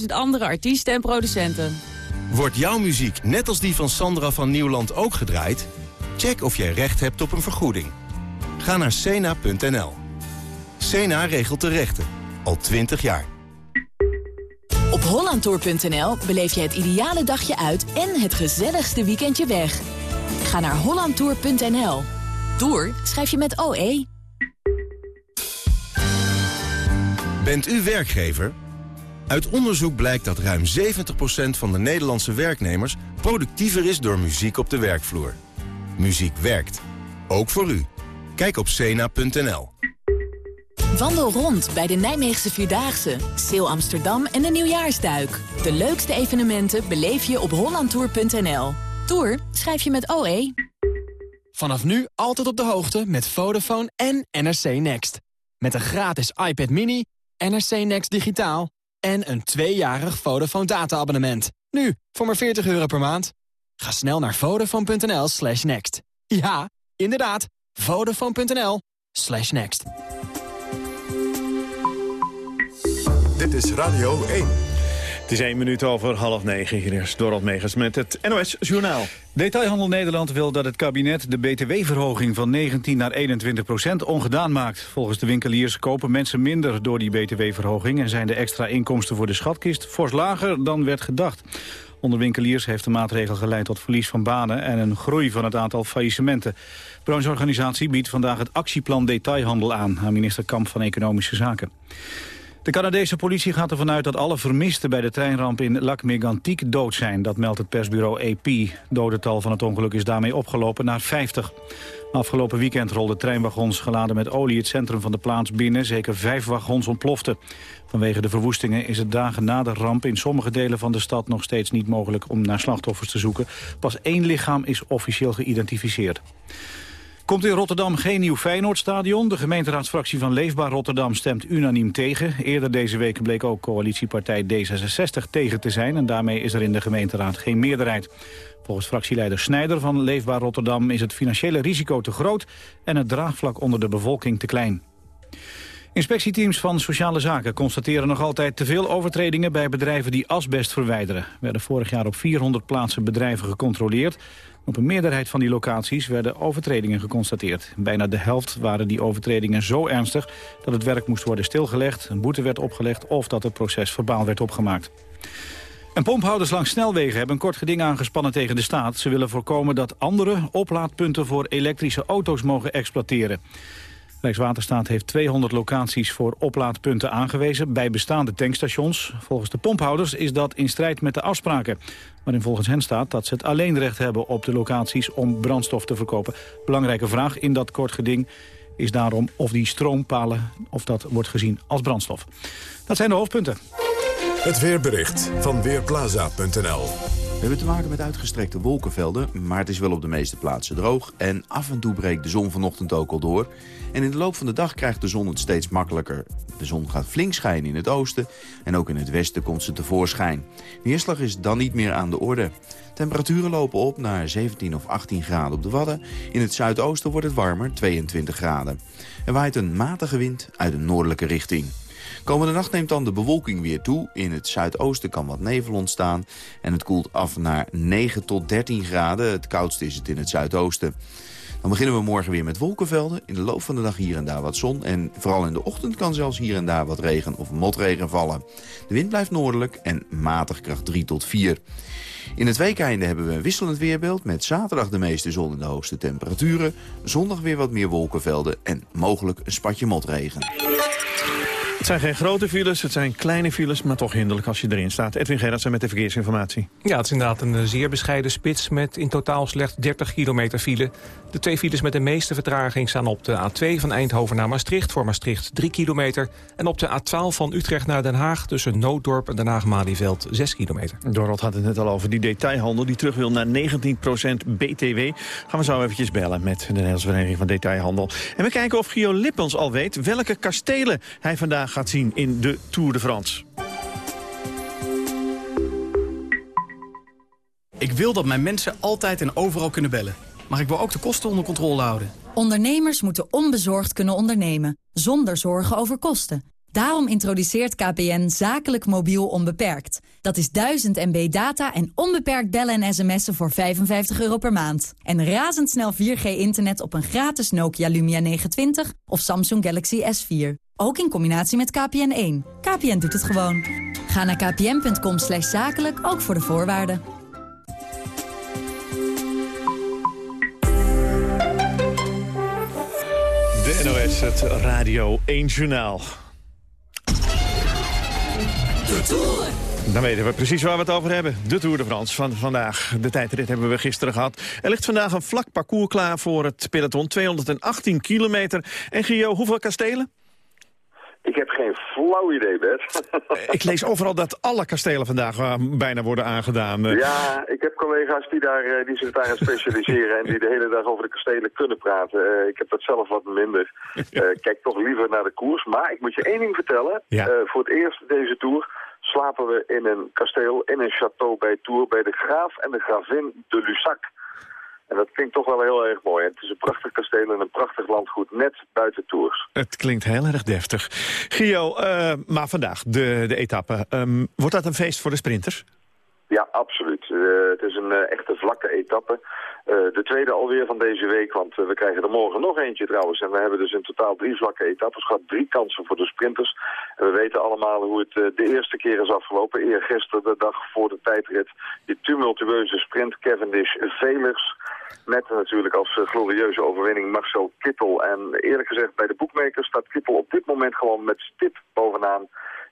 15.000 andere artiesten en producenten. Wordt jouw muziek net als die van Sandra van Nieuwland ook gedraaid? Check of jij recht hebt op een vergoeding. Ga naar cena.nl. Cena regelt de rechten. Al 20 jaar. Op hollandtour.nl beleef je het ideale dagje uit en het gezelligste weekendje weg. Ga naar hollandtour.nl. Tour schrijf je met OE. Bent u werkgever? Uit onderzoek blijkt dat ruim 70% van de Nederlandse werknemers... productiever is door muziek op de werkvloer. Muziek werkt. Ook voor u. Kijk op cena.nl. Wandel rond bij de Nijmeegse Vierdaagse, Seel Amsterdam en de Nieuwjaarsduik. De leukste evenementen beleef je op hollandtour.nl. Tour schrijf je met OE. Vanaf nu altijd op de hoogte met Vodafone en NRC Next. Met een gratis iPad mini, NRC Next digitaal en een tweejarig Vodafone data-abonnement. Nu, voor maar 40 euro per maand. Ga snel naar vodafone.nl slash next. Ja, inderdaad, vodafone.nl slash next. Dit is Radio 1. Het is één minuut over half negen. Hier is Dorot Megens met het NOS Journaal. Detailhandel Nederland wil dat het kabinet de btw-verhoging van 19 naar 21 procent ongedaan maakt. Volgens de winkeliers kopen mensen minder door die btw-verhoging... en zijn de extra inkomsten voor de schatkist fors lager dan werd gedacht. Onder winkeliers heeft de maatregel geleid tot verlies van banen... en een groei van het aantal faillissementen. De brancheorganisatie biedt vandaag het actieplan detailhandel aan... aan minister Kamp van Economische Zaken. De Canadese politie gaat ervan uit dat alle vermisten bij de treinramp in Lac Mégantic dood zijn. Dat meldt het persbureau AP. Dodental van het ongeluk is daarmee opgelopen naar 50. Afgelopen weekend rolden treinwagons geladen met olie het centrum van de plaats binnen. Zeker vijf wagons ontploften. Vanwege de verwoestingen is het dagen na de ramp in sommige delen van de stad nog steeds niet mogelijk om naar slachtoffers te zoeken. Pas één lichaam is officieel geïdentificeerd. Komt in Rotterdam geen nieuw Feyenoordstadion. De gemeenteraadsfractie van Leefbaar Rotterdam stemt unaniem tegen. Eerder deze week bleek ook coalitiepartij D66 tegen te zijn... en daarmee is er in de gemeenteraad geen meerderheid. Volgens fractieleider Snijder van Leefbaar Rotterdam... is het financiële risico te groot en het draagvlak onder de bevolking te klein. Inspectieteams van Sociale Zaken constateren nog altijd te veel overtredingen bij bedrijven die asbest verwijderen. Er werden vorig jaar op 400 plaatsen bedrijven gecontroleerd. Op een meerderheid van die locaties werden overtredingen geconstateerd. Bijna de helft waren die overtredingen zo ernstig dat het werk moest worden stilgelegd, een boete werd opgelegd of dat het proces verbaal werd opgemaakt. En pomphouders langs snelwegen hebben een kort geding aangespannen tegen de staat. Ze willen voorkomen dat andere oplaadpunten voor elektrische auto's mogen exploiteren. Rijkswaterstaat heeft 200 locaties voor oplaadpunten aangewezen bij bestaande tankstations. Volgens de pomphouders is dat in strijd met de afspraken. Waarin volgens hen staat dat ze het alleen recht hebben op de locaties om brandstof te verkopen. Belangrijke vraag in dat kort geding is daarom of die stroompalen of dat wordt gezien als brandstof. Dat zijn de hoofdpunten. Het weerbericht van Weerplaza.nl we hebben te maken met uitgestrekte wolkenvelden, maar het is wel op de meeste plaatsen droog. En af en toe breekt de zon vanochtend ook al door. En in de loop van de dag krijgt de zon het steeds makkelijker. De zon gaat flink schijnen in het oosten en ook in het westen komt ze tevoorschijn. Neerslag is dan niet meer aan de orde. Temperaturen lopen op naar 17 of 18 graden op de Wadden. In het zuidoosten wordt het warmer, 22 graden. Er waait een matige wind uit een noordelijke richting. Komende nacht neemt dan de bewolking weer toe. In het zuidoosten kan wat nevel ontstaan. En het koelt af naar 9 tot 13 graden. Het koudste is het in het zuidoosten. Dan beginnen we morgen weer met wolkenvelden. In de loop van de dag hier en daar wat zon. En vooral in de ochtend kan zelfs hier en daar wat regen of motregen vallen. De wind blijft noordelijk en matig kracht 3 tot 4. In het weekeinde hebben we een wisselend weerbeeld... met zaterdag de meeste zon en de hoogste temperaturen. Zondag weer wat meer wolkenvelden en mogelijk een spatje motregen. Het zijn geen grote files, het zijn kleine files, maar toch hinderlijk als je erin staat. Edwin Gerritsen met de verkeersinformatie. Ja, het is inderdaad een eh, zeer bescheiden spits met in totaal slechts 30 kilometer file. De twee files met de meeste vertraging staan op de A2 van Eindhoven naar Maastricht... voor Maastricht 3 kilometer. En op de A12 van Utrecht naar Den Haag tussen Nooddorp en Den Haag-Malieveld 6 kilometer. Dorot had het net al over die detailhandel die terug wil naar 19% BTW. Gaan we zo eventjes bellen met de Nederlandse Vereniging van Detailhandel. En we kijken of Gio Lippens al weet welke kastelen hij vandaag gaat zien in de Tour de France. Ik wil dat mijn mensen altijd en overal kunnen bellen. Maar ik wil ook de kosten onder controle houden. Ondernemers moeten onbezorgd kunnen ondernemen, zonder zorgen over kosten. Daarom introduceert KPN zakelijk mobiel onbeperkt. Dat is 1000 MB data en onbeperkt bellen en sms'en voor 55 euro per maand. En razendsnel 4G-internet op een gratis Nokia Lumia 920 of Samsung Galaxy S4. Ook in combinatie met KPN1. KPN doet het gewoon. Ga naar kpn.com slash zakelijk, ook voor de voorwaarden. De NOS, het Radio 1 Journaal. De Tour. Dan weten we precies waar we het over hebben. De Tour de France van vandaag. De tijdrit hebben we gisteren gehad. Er ligt vandaag een vlak parcours klaar voor het peloton. 218 kilometer. En Gio, hoeveel kastelen? Ik heb geen flauw idee, Bert. Ik lees overal dat alle kastelen vandaag uh, bijna worden aangedaan. Uh, Ja, ik heb collega's die, daar, eh, die zich daarin specialiseren... en die de hele dag over de kastelen kunnen praten. Eh, ik heb dat zelf wat minder. Eh, kijk toch liever naar de koers. Maar ik moet je één ding vertellen. Ja. Eh, voor het eerst deze Tour slapen we in een kasteel, in een château bij Tour... bij de graaf en de gravin de Lussac. En dat klinkt toch wel heel erg mooi. Het is een prachtig kasteel en een prachtig landgoed net buiten Tours. Het klinkt heel erg deftig. Gio, eh, maar vandaag de, de etappe. Ehm, wordt dat een feest voor de sprinters? Ja, absoluut. Eh, het is een eh, echte vlakke etappe. Eh, de tweede alweer van deze week, want we krijgen er morgen nog eentje trouwens. En we hebben dus in totaal drie vlakke etappes gehad, drie kansen voor de sprinters. En we weten allemaal hoe het de eerste keer is afgelopen. Eergisteren, de dag voor de tijdrit, die tumultueuze sprint Cavendish-Velers. Met natuurlijk als glorieuze overwinning Marcel Kittel. En eerlijk gezegd, bij de boekmakers staat Kittel op dit moment gewoon met stip bovenaan.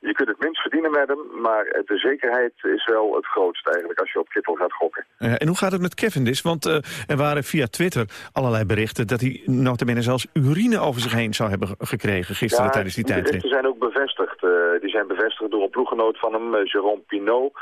Je kunt het minst verdienen met hem, maar de zekerheid is wel het grootste eigenlijk als je op Kittel gaat gokken. Eh, en hoe gaat het met Cavendish? Want eh, er waren via Twitter allerlei berichten... dat hij notabene zelfs urine over zich heen zou hebben ge- gekregen gisteren tijdens die Die tijdrit. berichten zijn ook bevestigd. Eh, die zijn bevestigd door een ploeggenoot van hem, Jérôme Pinot.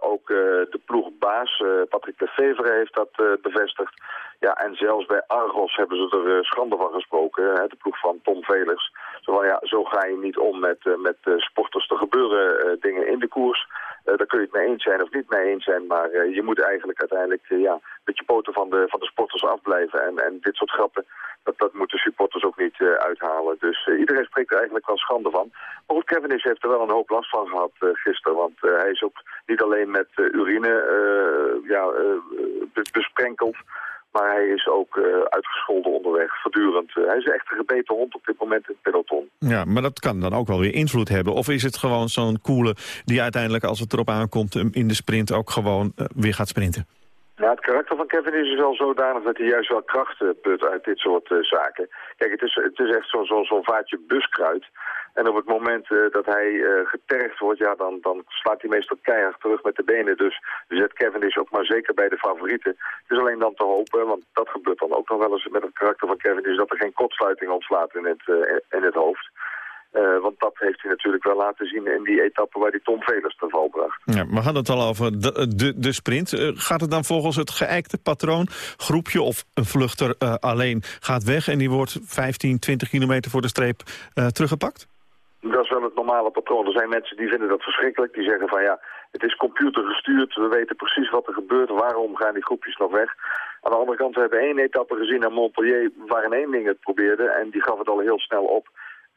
Ook de ploegbaas, Patrick Lefevre, heeft dat bevestigd. Ja, en zelfs bij Argos hebben ze er eh, schande van gesproken. hè, de ploeg van Tom Velers. Zo, van, ja, zo ga je niet om met, eh, met eh, sporters. Er gebeuren dingen in de koers. Eh, daar kun je het mee eens zijn of niet mee eens zijn. Maar je moet eigenlijk uiteindelijk ja, met je poten van de, van de sporters afblijven. En, en dit soort grappen, dat, dat moeten supporters ook niet uithalen. Dus iedereen spreekt er eigenlijk wel schande van. Maar goed, Cavendish heeft er wel een hoop last van gehad eh, gisteren. Want hij is ook niet alleen met urine ja, be- besprenkeld. Maar hij is ook eh, uitgescholden onderweg, voortdurend. Eh, hij is echt een gebeten hond op dit moment in het peloton. Ja, maar dat kan dan ook wel weer invloed hebben. Of is het gewoon zo'n coole die uiteindelijk, als het erop aankomt... in de sprint ook gewoon eh, weer gaat sprinten? Ja, het karakter van Kevin is wel zodanig dat hij juist wel kracht eh, put uit dit soort eh, zaken. Kijk, het is, het is echt zo'n zo, zo'n vaatje buskruid. En op het moment eh, dat hij getergd wordt, ja, dan, dan slaat hij meestal keihard terug met de benen. Dus zet Kevin is ook maar zeker bij de favorieten. Het is alleen dan te hopen, want dat gebeurt dan ook nog wel eens met het karakter van Kevin, is dat er geen kortsluiting ontslaat in het, in het hoofd. Eh, want dat heeft hij natuurlijk wel laten zien in die etappe waar hij Tom Velers te val bracht. Ja, we hadden het al over de, de, de sprint. Eh, gaat het dan volgens het geëikte patroon? Groepje of een vluchter eh, alleen gaat weg... en die wordt 15, 20 kilometer voor de streep teruggepakt? Dat is wel het normale patroon. Er zijn mensen die vinden dat verschrikkelijk. Die zeggen van ja, het is computergestuurd. We weten precies wat er gebeurt. Waarom gaan die groepjes nog weg? Aan de andere kant, we hebben één etappe gezien aan Montpellier... waarin één ding het probeerde en die gaf het al heel snel op.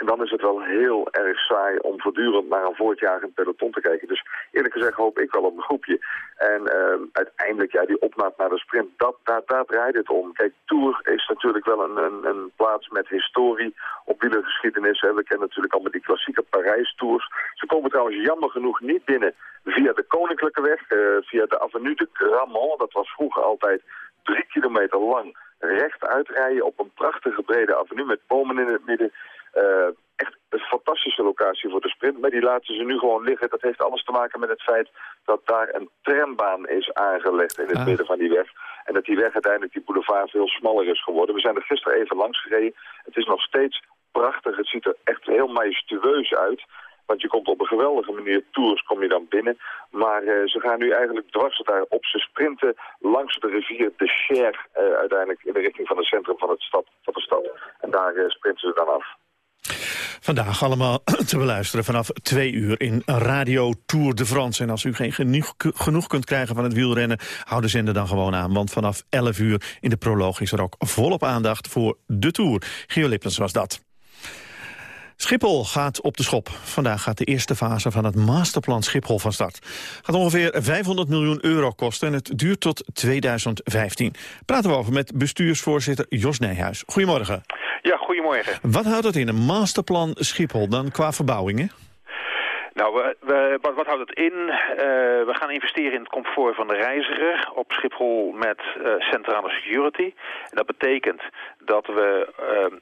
En dan is het wel heel erg saai om voortdurend naar een voortjagend peloton te kijken. Dus eerlijk gezegd hoop ik wel op een groepje. En ehm, uiteindelijk, ja, die opmaat naar de sprint, dat, daar, daar draait het om. Kijk, Tour is natuurlijk wel een, een, een plaats met historie op wielergeschiedenis. We kennen natuurlijk allemaal die klassieke Parijs-tours. Ze komen trouwens jammer genoeg niet binnen via de Koninklijke Weg, eh, via de Avenue de Gramont. Dat was vroeger altijd drie kilometer lang recht uitrijden op een prachtige brede avenue met bomen in het midden. Eh, echt een fantastische locatie voor de sprint. Maar die laten ze nu gewoon liggen. Dat heeft alles te maken met het feit dat daar een trambaan is aangelegd in het Ah. midden van die weg. En dat die weg uiteindelijk, die boulevard, veel smaller is geworden. We zijn er gisteren even langs gereden. Het is nog steeds prachtig. Het ziet er echt heel majestueus uit. Want je komt op een geweldige manier, tours kom je dan binnen. Maar eh, ze gaan nu eigenlijk dwars daarop. Ze sprinten langs de rivier de Cher eh, uiteindelijk in de richting van het centrum van, het stad, van de stad. En daar sprinten ze dan af. Vandaag allemaal <clears throat> te beluisteren vanaf twee uur in Radio Tour de France. En als u geen genoeg, kunt krijgen van het wielrennen, hou de zender dan gewoon aan. Want vanaf 11 uur in de proloog is er ook volop aandacht voor de Tour. Geo Lippens was dat. Schiphol gaat op de schop. Vandaag gaat de eerste fase van het masterplan Schiphol van start. gaat ongeveer 500 miljoen euro kosten en het duurt tot 2015. Praten we over met bestuursvoorzitter Jos Nijhuis. Goedemorgen. Ja, goedemorgen. Wat houdt het in, een masterplan Schiphol, dan qua verbouwingen? Nou, we, we- wat, wat houdt het in? Eh, we gaan investeren in het comfort van de reiziger op Schiphol met eh, centrale security. En dat betekent dat we eh,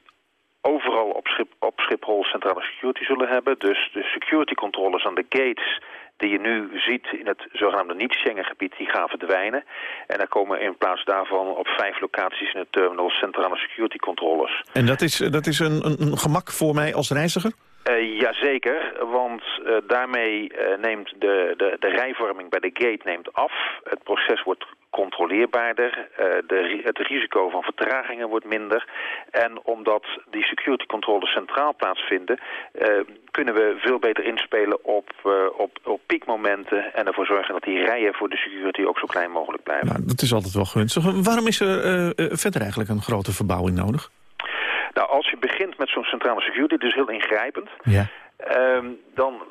overal op, Schip, op Schiphol centrale security zullen hebben. Dus de security controles aan de gates die je nu ziet in het zogenaamde niet-Schengen-gebied, die gaan verdwijnen. En er komen in plaats daarvan op vijf locaties in het terminal centrale security controles. En dat is, dat is een, een, gemak voor mij als reiziger? Eh, jazeker, want eh, daarmee eh, neemt de, de, de rijvorming bij de gate neemt af. Het proces wordt controleerbaarder. eh, de, het risico van vertragingen wordt minder. En omdat die security controles centraal plaatsvinden... eh, kunnen we veel beter inspelen op, eh, op, op piekmomenten... en ervoor zorgen dat die rijen voor de security ook zo klein mogelijk blijven. Nou, dat is altijd wel gunstig. Waarom is er verder eigenlijk een grote verbouwing nodig? Nou, als je begint met zo'n centrale security, dus heel ingrijpend... Ja. Ehm, dan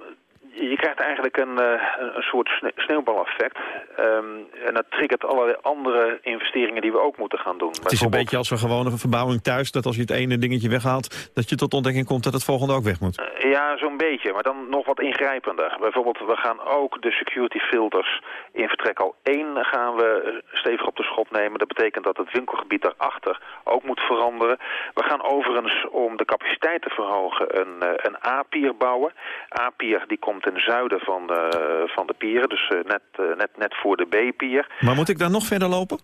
je krijgt eigenlijk een, eh, een soort sne- sneeuwbaleffect. Ehm, en dat triggert allerlei andere investeringen die we ook moeten gaan doen. Het is een beetje als een gewone verbouwing thuis... dat als je het ene dingetje weghaalt... dat je tot ontdekking komt dat het volgende ook weg moet. Ja, zo'n beetje, maar dan nog wat ingrijpender. Bijvoorbeeld, we gaan ook de security filters in vertrek al 1 gaan we eh, stevig op de schop nemen. Dat betekent dat het winkelgebied daarachter ook moet veranderen. We gaan overigens, om de capaciteit te verhogen, een, eh, een A-pier bouwen. A-pier die komt ten zuiden van de, van de pieren, dus eh, net, eh, net, net voor de B-pier. Maar moet ik daar nog verder lopen?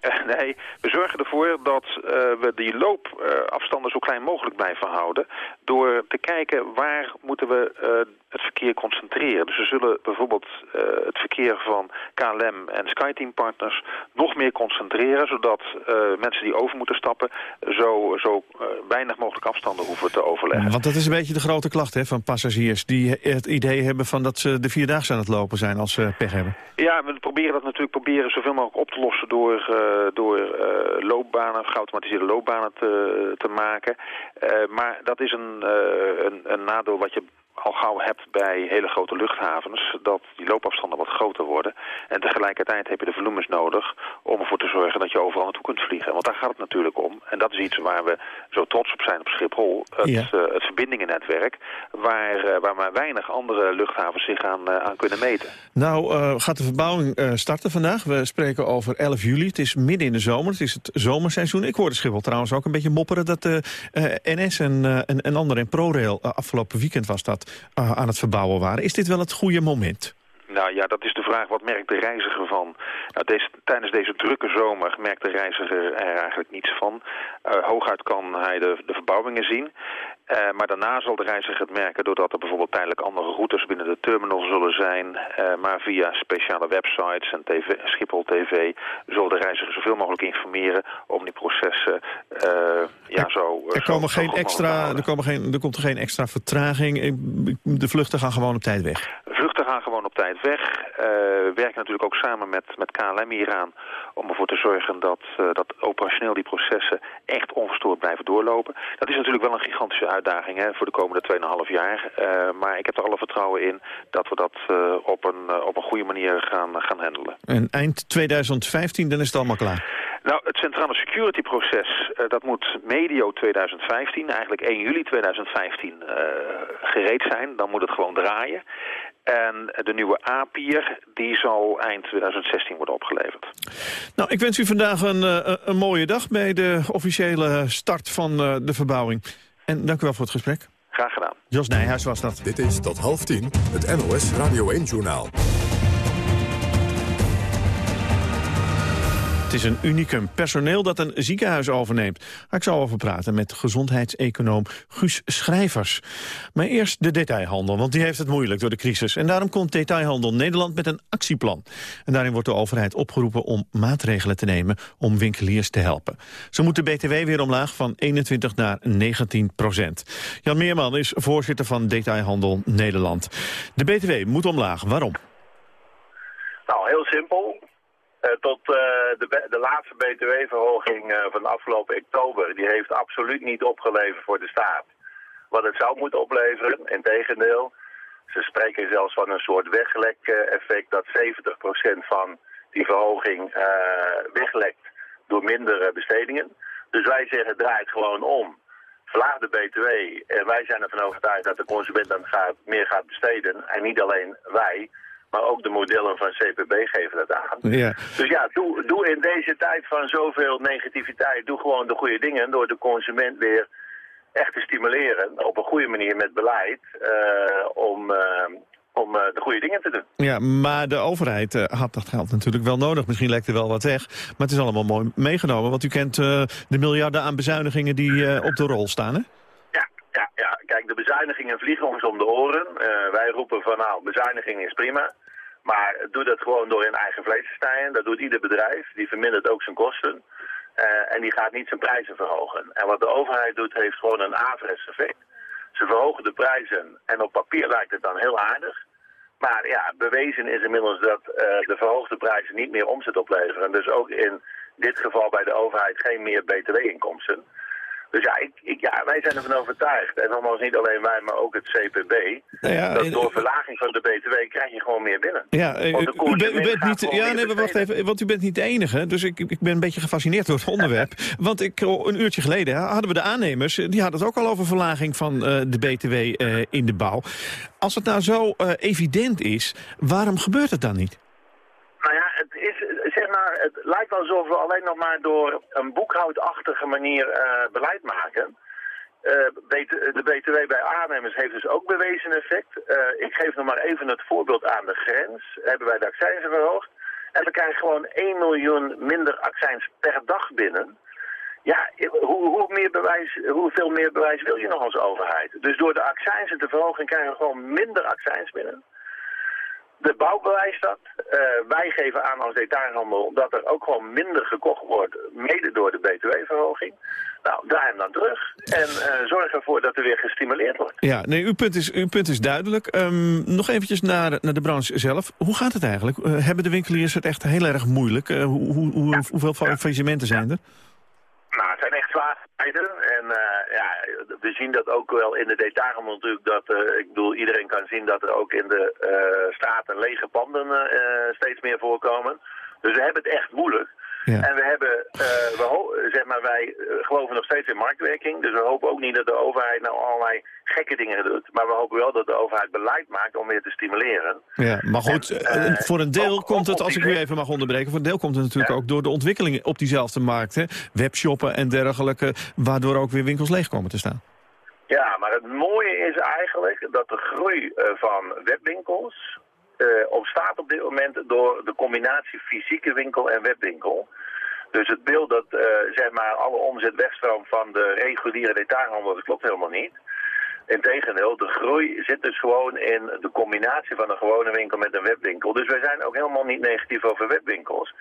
Eh, nee, we zorgen ervoor dat eh, we die loopafstanden zo klein mogelijk blijven houden. Door te kijken waar moeten we eh, het verkeer concentreren. Dus we zullen bijvoorbeeld eh, het verkeer van KLM en SkyTeam partners nog meer concentreren. Zodat eh, mensen die over moeten stappen zo, zo eh, weinig mogelijk afstanden hoeven te overleggen. Want dat is een beetje de grote klacht hè, van passagiers... die het idee hebben van dat ze de Vierdaagse aan het lopen zijn als ze pech hebben. Ja, we proberen dat natuurlijk proberen zoveel mogelijk op te lossen door, door loopbanen, geautomatiseerde loopbanen te, te maken. Maar dat is een, een, een nadeel wat je al gauw hebt bij hele grote luchthavens, dat die loopafstanden wat groter worden. En tegelijkertijd heb je de volumes nodig om ervoor te zorgen dat je overal naartoe kunt vliegen. Want daar gaat het natuurlijk om. En dat is iets waar we zo trots op zijn op Schiphol. Het, Ja. eh, het verbindingennetwerk, waar, eh, waar maar weinig andere luchthavens zich aan, eh, aan kunnen meten. Nou, eh, gaat de verbouwing starten vandaag. We spreken over 11 juli. Het is midden in de zomer. Het is het zomerseizoen. Ik hoorde Schiphol trouwens ook een beetje mopperen... dat de NS en, eh, en, en anderen en ProRail afgelopen weekend was dat... aan het verbouwen waren. Is dit wel het goede moment? Nou ja, dat is de vraag, wat merkt de reiziger van? Nou, deze, tijdens deze drukke zomer merkt de reiziger er eigenlijk niets van. Eh, hooguit kan hij de, de verbouwingen zien. Eh, maar daarna zal de reiziger het merken doordat er bijvoorbeeld tijdelijk andere routes binnen de terminal zullen zijn. Eh, maar via speciale websites en TV, Schiphol TV zullen de reiziger zoveel mogelijk informeren om die processen eh, ja, zo... Er, komen zo geen extra, er, komen geen, er komt er geen extra vertraging. De vluchten gaan gewoon op tijd weg. Gaan gewoon op tijd weg. Eh, we werken natuurlijk ook samen met, met KLM hieraan om ervoor te zorgen dat, eh, dat operationeel die processen echt ongestoord blijven doorlopen. Dat is natuurlijk wel een gigantische uitdaging hè, voor de komende 2,5 jaar. Eh, maar ik heb er alle vertrouwen in dat we dat op, een, op een goede manier gaan, gaan handelen. En eind 2015, dan is het allemaal klaar. Nou, het centrale security proces, eh, dat moet medio 2015, eigenlijk 1 juli 2015, eh, gereed zijn. Dan moet het gewoon draaien. En de nieuwe A-pier, die zal eind 2016 worden opgeleverd. Nou, ik wens u vandaag een, eh, een mooie dag bij de officiële start van eh, de verbouwing. En dank u wel voor het gesprek. Graag gedaan. Jos Nijhuis was dat. Dit is tot half tien het NOS Radio 1-journaal. Het is een unicum. Personeel dat een ziekenhuis overneemt. ik zal over praten met gezondheidseconoom Guus Schrijvers. Maar eerst de detailhandel, want die heeft het moeilijk door de crisis. En daarom komt Detailhandel Nederland met een actieplan. En daarin wordt de overheid opgeroepen om maatregelen te nemen om winkeliers te helpen. Zo moet de BTW weer omlaag van 21 naar 19 procent. Jan Meerman is voorzitter van Detailhandel Nederland. De BTW moet omlaag. Waarom? Nou, heel simpel. Uh, tot uh, de, de, laatste btw-verhoging uh, van afgelopen oktober, die heeft absoluut niet opgeleverd voor de staat. Wat het zou moeten opleveren, in tegendeel, ze spreken zelfs van een soort weglek-effect dat 70% van die verhoging weglekt door mindere bestedingen. Dus wij zeggen, draai het gewoon om. Verlaag de btw en wij zijn ervan overtuigd dat de consument dan gaat, meer gaat besteden. En niet alleen wij, maar ook de modellen van CPB geven dat aan. Ja. Dus ja, doe, doe in deze tijd van zoveel negativiteit, doe gewoon de goede dingen door de consument weer echt te stimuleren op een goede manier met beleid uh, om, uh, om uh, de goede dingen te doen. Ja, maar de overheid had dat geld natuurlijk wel nodig. Misschien lekt er wel wat weg, maar het is allemaal mooi meegenomen. Want u kent de miljarden aan bezuinigingen die op de rol staan, hè? Ja, ja, kijk, de bezuinigingen vliegen ons om de oren. Wij roepen van nou, bezuiniging is prima. Maar doe dat gewoon door in eigen vlees te snijden. Dat doet ieder bedrijf. Die vermindert ook zijn kosten. Uh, en die gaat niet zijn prijzen verhogen. En wat de overheid doet, heeft gewoon een averechts effect. Ze verhogen de prijzen en op papier lijkt het dan heel aardig. Maar ja, bewezen is inmiddels dat uh, de verhoogde prijzen niet meer omzet opleveren. Dus ook in dit geval bij de overheid geen meer btw-inkomsten. Dus ja, ik, ik, ja, wij zijn ervan overtuigd. En nogmaals, niet alleen wij, maar ook het CPB. Nou ja, dat door verlaging van de BTW krijg je gewoon meer binnen. Ja, u, u, bent, u bent niet, ja nee, maar wacht even, want u bent niet de enige. Dus ik, ik ben een beetje gefascineerd door het onderwerp. want ik, een uurtje geleden hadden we de aannemers, die hadden het ook al over verlaging van uh, de BTW uh, in de bouw. Als het nou zo uh, evident is, waarom gebeurt het dan niet? Nou ja, het is, zeg maar, het lijkt alsof we alleen nog maar door een boekhoudachtige manier uh, beleid maken. Uh, de BTW bij aannemers heeft dus ook bewezen effect. Uh, ik geef nog maar even het voorbeeld aan de grens. Hebben wij de accijnzen verhoogd. En we krijgen gewoon 1 miljoen minder accijns per dag binnen. Ja, hoe, hoe meer bewijs, hoeveel meer bewijs wil je nog als overheid? Dus door de accijnzen te verhogen krijgen we gewoon minder accijns binnen. De bouw bewijst dat. Uh, wij geven aan als detailhandel dat er ook gewoon minder gekocht wordt, mede door de btw-verhoging. Nou, draai hem dan terug en uh, zorg ervoor dat er weer gestimuleerd wordt. Ja, nee, uw punt is, uw punt is duidelijk. Um, nog eventjes naar, naar de branche zelf. Hoe gaat het eigenlijk? Uh, hebben de winkeliers het echt heel erg moeilijk? hoe, hoe, hoe, ja. Hoeveel faillissementen zijn er? Nou, het zijn echt En uh, ja, we zien dat ook wel in de detailhandel natuurlijk. Dat, uh, ik bedoel, iedereen kan zien dat er ook in de uh, straten lege panden steeds meer voorkomen. Dus we hebben het echt moeilijk. Ja. En we hebben, we zeg maar, wij geloven nog steeds in marktwerking. Dus we hopen ook niet dat de overheid nou allerlei gekke dingen doet. Maar we hopen wel dat de overheid beleid maakt om weer te stimuleren. Ja, maar goed, en, uh, voor een deel ook, komt het, als ik u even mag onderbreken... voor een deel komt het natuurlijk ja. ook door de ontwikkelingen op diezelfde markt. Hè? Webshoppen en dergelijke, waardoor ook weer winkels leeg komen te staan. Ja, maar het mooie is eigenlijk dat de groei van webwinkels... Uh, ontstaat op dit moment door de combinatie fysieke winkel en webwinkel... Dus het beeld dat uh, zeg maar alle omzet wegstroomt van de reguliere detailhandel, dat klopt helemaal niet. Integendeel, de groei zit dus gewoon in de combinatie van een gewone winkel met een webwinkel. Dus wij zijn ook helemaal niet negatief over webwinkels.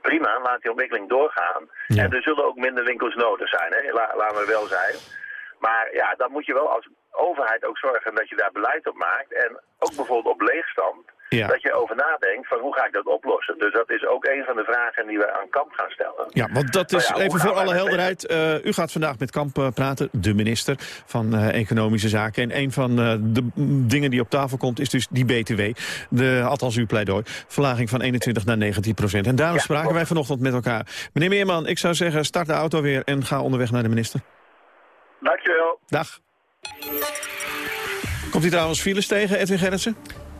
Prima, laat die ontwikkeling doorgaan. Ja. En er zullen ook minder winkels nodig zijn, hè? La laten we wel zijn. Maar ja, dan moet je wel als overheid ook zorgen dat je daar beleid op maakt. En ook bijvoorbeeld op leegstand. Ja. Dat je over nadenkt van hoe ga ik dat oplossen. Dus dat is ook een van de vragen die wij aan Kamp gaan stellen. Ja, want dat is ja, even voor alle helderheid. Uh, u gaat vandaag met Kamp uh, praten, de minister van uh, Economische Zaken. En een van de dingen die op tafel komt is dus die BTW. De, althans uw pleidooi. Verlaging van 21 naar 19 procent. En daarom ja, spraken wij vanochtend met elkaar. Meneer Meerman, ik zou zeggen start de auto weer en ga onderweg naar de minister. Dankjewel. Dag. Komt u trouwens files tegen, Edwin Gerritsen?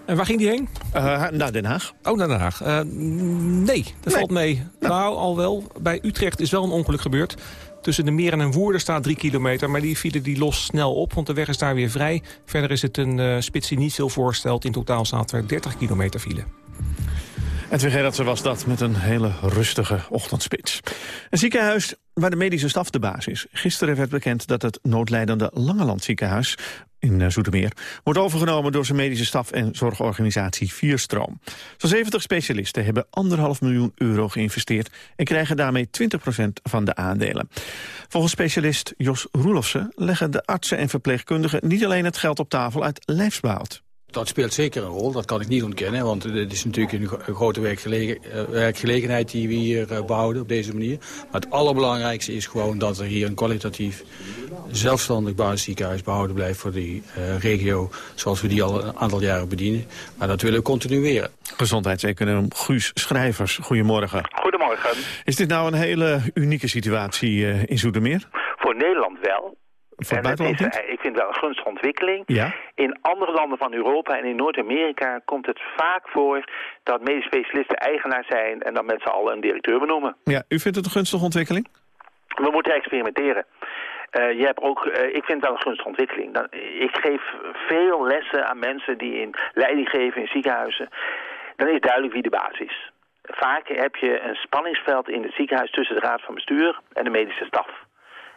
En waar ging die heen? Uh, naar Den Haag. Oh, naar Den Haag. Uh, nee, dat nee. valt mee. Nou. Nou, al wel. Bij Utrecht is wel een ongeluk gebeurd. Tussen de Meren en Woerden staat 3 kilometer, maar die file die lost snel op, want de weg is daar weer vrij. Verder is het een uh, spits die niet veel voorstelt. In totaal staat er 30 kilometer file. Edwin Gerritsen was dat met een hele rustige ochtendspits. Een ziekenhuis waar de medische staf de baas is. Gisteren werd bekend dat het noodlijdende Langeland ziekenhuis in eh, Zoetermeer wordt overgenomen door zijn medische staf en zorgorganisatie Vierstroom. Zo'n 70 specialisten hebben anderhalf miljoen euro geïnvesteerd en krijgen daarmee 20% van de aandelen. Volgens specialist Jos Roelofsen leggen de artsen en verpleegkundigen niet alleen het geld op tafel uit lijfsbehoud. Dat speelt zeker een rol, dat kan ik niet ontkennen. Want het is natuurlijk een, grote werkgelegen, uh, werkgelegenheid die we hier uh, behouden op deze manier. Maar het allerbelangrijkste is gewoon dat er hier een kwalitatief zelfstandig basisziekenhuis behouden blijft voor die uh, regio. Zoals we die al een aantal jaren bedienen. Maar dat willen we continueren. Gezondheidseconoom Guus Schrijvers, goedemorgen. Goedemorgen. Is dit nou een hele unieke situatie in Zoetermeer? Voor Nederland wel. Het buitenland is, Ik vind het wel een gunstige ontwikkeling. Ja? In andere landen van Europa en in Noord-Amerika komt het vaak voor dat medisch specialisten eigenaar zijn en dan met z'n allen een directeur benoemen. Ja, u vindt het een gunstige ontwikkeling? We moeten experimenteren. Uh, je hebt ook, uh, ik vind het wel een gunstige ontwikkeling. Dan, ik geef veel lessen aan mensen die in leiding geven in ziekenhuizen. Dan is duidelijk wie de baas is. Vaak heb je een spanningsveld in het ziekenhuis tussen de raad van bestuur en de medische staf.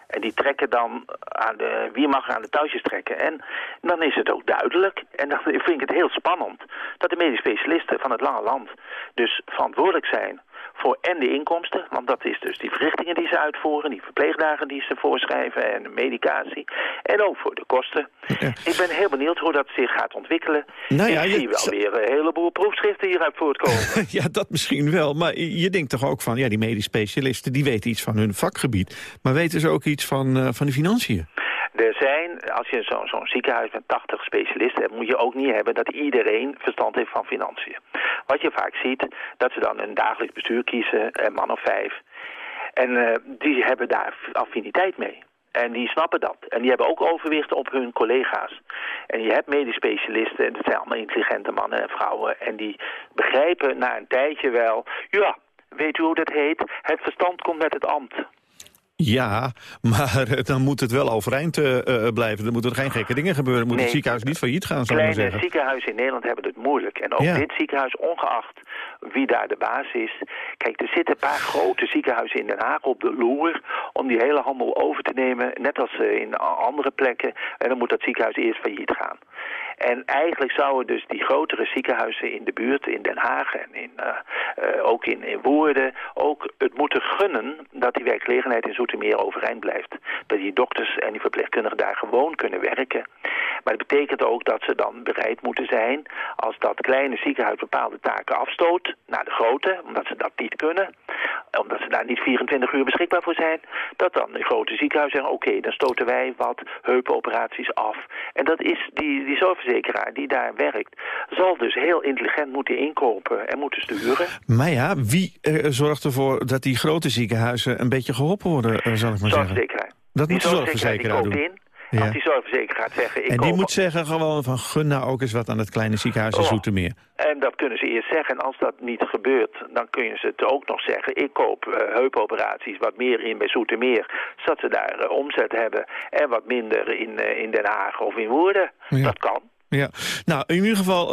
En die trekken dan aan de, wie mag aan de touwtjes trekken. En dan is het ook duidelijk, en dan <laughs> vind ik het heel spannend, dat de medisch specialisten van het lange land dus verantwoordelijk zijn voor en de inkomsten, want dat is dus die verrichtingen die ze uitvoeren, die verpleegdagen die ze voorschrijven en de medicatie. En ook voor de kosten. Ik ben heel benieuwd hoe dat zich gaat ontwikkelen. Nou ja, ik zie wel weer een heleboel proefschriften hieruit voortkomen. <laughs> ja, dat misschien wel. Maar je denkt toch ook van, ja, die medisch specialisten, die weten iets van hun vakgebied. Maar weten ze ook iets van, uh, van de financiën? Er zijn, als je zo'n zo ziekenhuis met 80 specialisten hebt, moet je ook niet hebben dat iedereen verstand heeft van financiën. Wat je vaak ziet, dat ze dan een dagelijks bestuur kiezen, een man of vijf. En uh, die hebben daar affiniteit mee. En die snappen dat. En die hebben ook overwicht op hun collega's. En je hebt medisch specialisten, en dat zijn allemaal intelligente mannen en vrouwen. En die begrijpen na een tijdje wel, ja, weet u hoe dat heet? Het verstand komt met het ambt. Ja, maar dan moet het wel overeind uh, blijven. Er moeten er geen gekke dingen gebeuren. Moet nee, het ziekenhuis niet failliet gaan, zou maar zeggen. ziekenhuizen in Nederland hebben het moeilijk. En ook Ja. dit ziekenhuis, ongeacht wie daar de baas is. Kijk, er zitten een paar grote ziekenhuizen in Den Haag op de loer... om die hele handel over te nemen, net als eh, in andere plekken. En dan moet dat ziekenhuis eerst failliet gaan. En eigenlijk zouden dus die grotere ziekenhuizen in de buurt, in Den Haag en in, eh, eh, ook in, in Woerden, ook het moeten gunnen dat die werkgelegenheid in Zoetermeer overeind blijft. Dat die dokters en die verpleegkundigen daar gewoon kunnen werken. Maar dat betekent ook dat ze dan bereid moeten zijn, als dat kleine ziekenhuis bepaalde taken afstoot naar de grote, omdat ze dat niet kunnen, omdat ze daar niet 24 uur beschikbaar voor zijn, dat dan de grote ziekenhuizen zeggen, oké, dan stoten wij wat heupoperaties af. En dat is die, die zorgverzekeraar die daar werkt, zal dus heel intelligent moeten inkopen en moeten sturen. Maar ja, wie eh, zorgt ervoor dat die grote ziekenhuizen een beetje geholpen worden, eh, zal ik maar zeggen? Zorgverzekeraar. Dat moet de zorgverzekeraar die doen. in. Ja. Als die zorgverzekeraar gaat zeggen, ik En die moet zeggen gewoon van gun nou ook eens wat aan het kleine ziekenhuis in Oh. Zoetermeer. En dat kunnen ze eerst zeggen. En als dat niet gebeurt, dan kun je ze het ook nog zeggen. Ik koop eh, heupoperaties wat meer in bij Zoetermeer. Zodat ze daar eh, omzet hebben. En wat minder in, eh, in Den Haag of in Woerden. Ja. Dat kan. Ja, nou in ieder geval,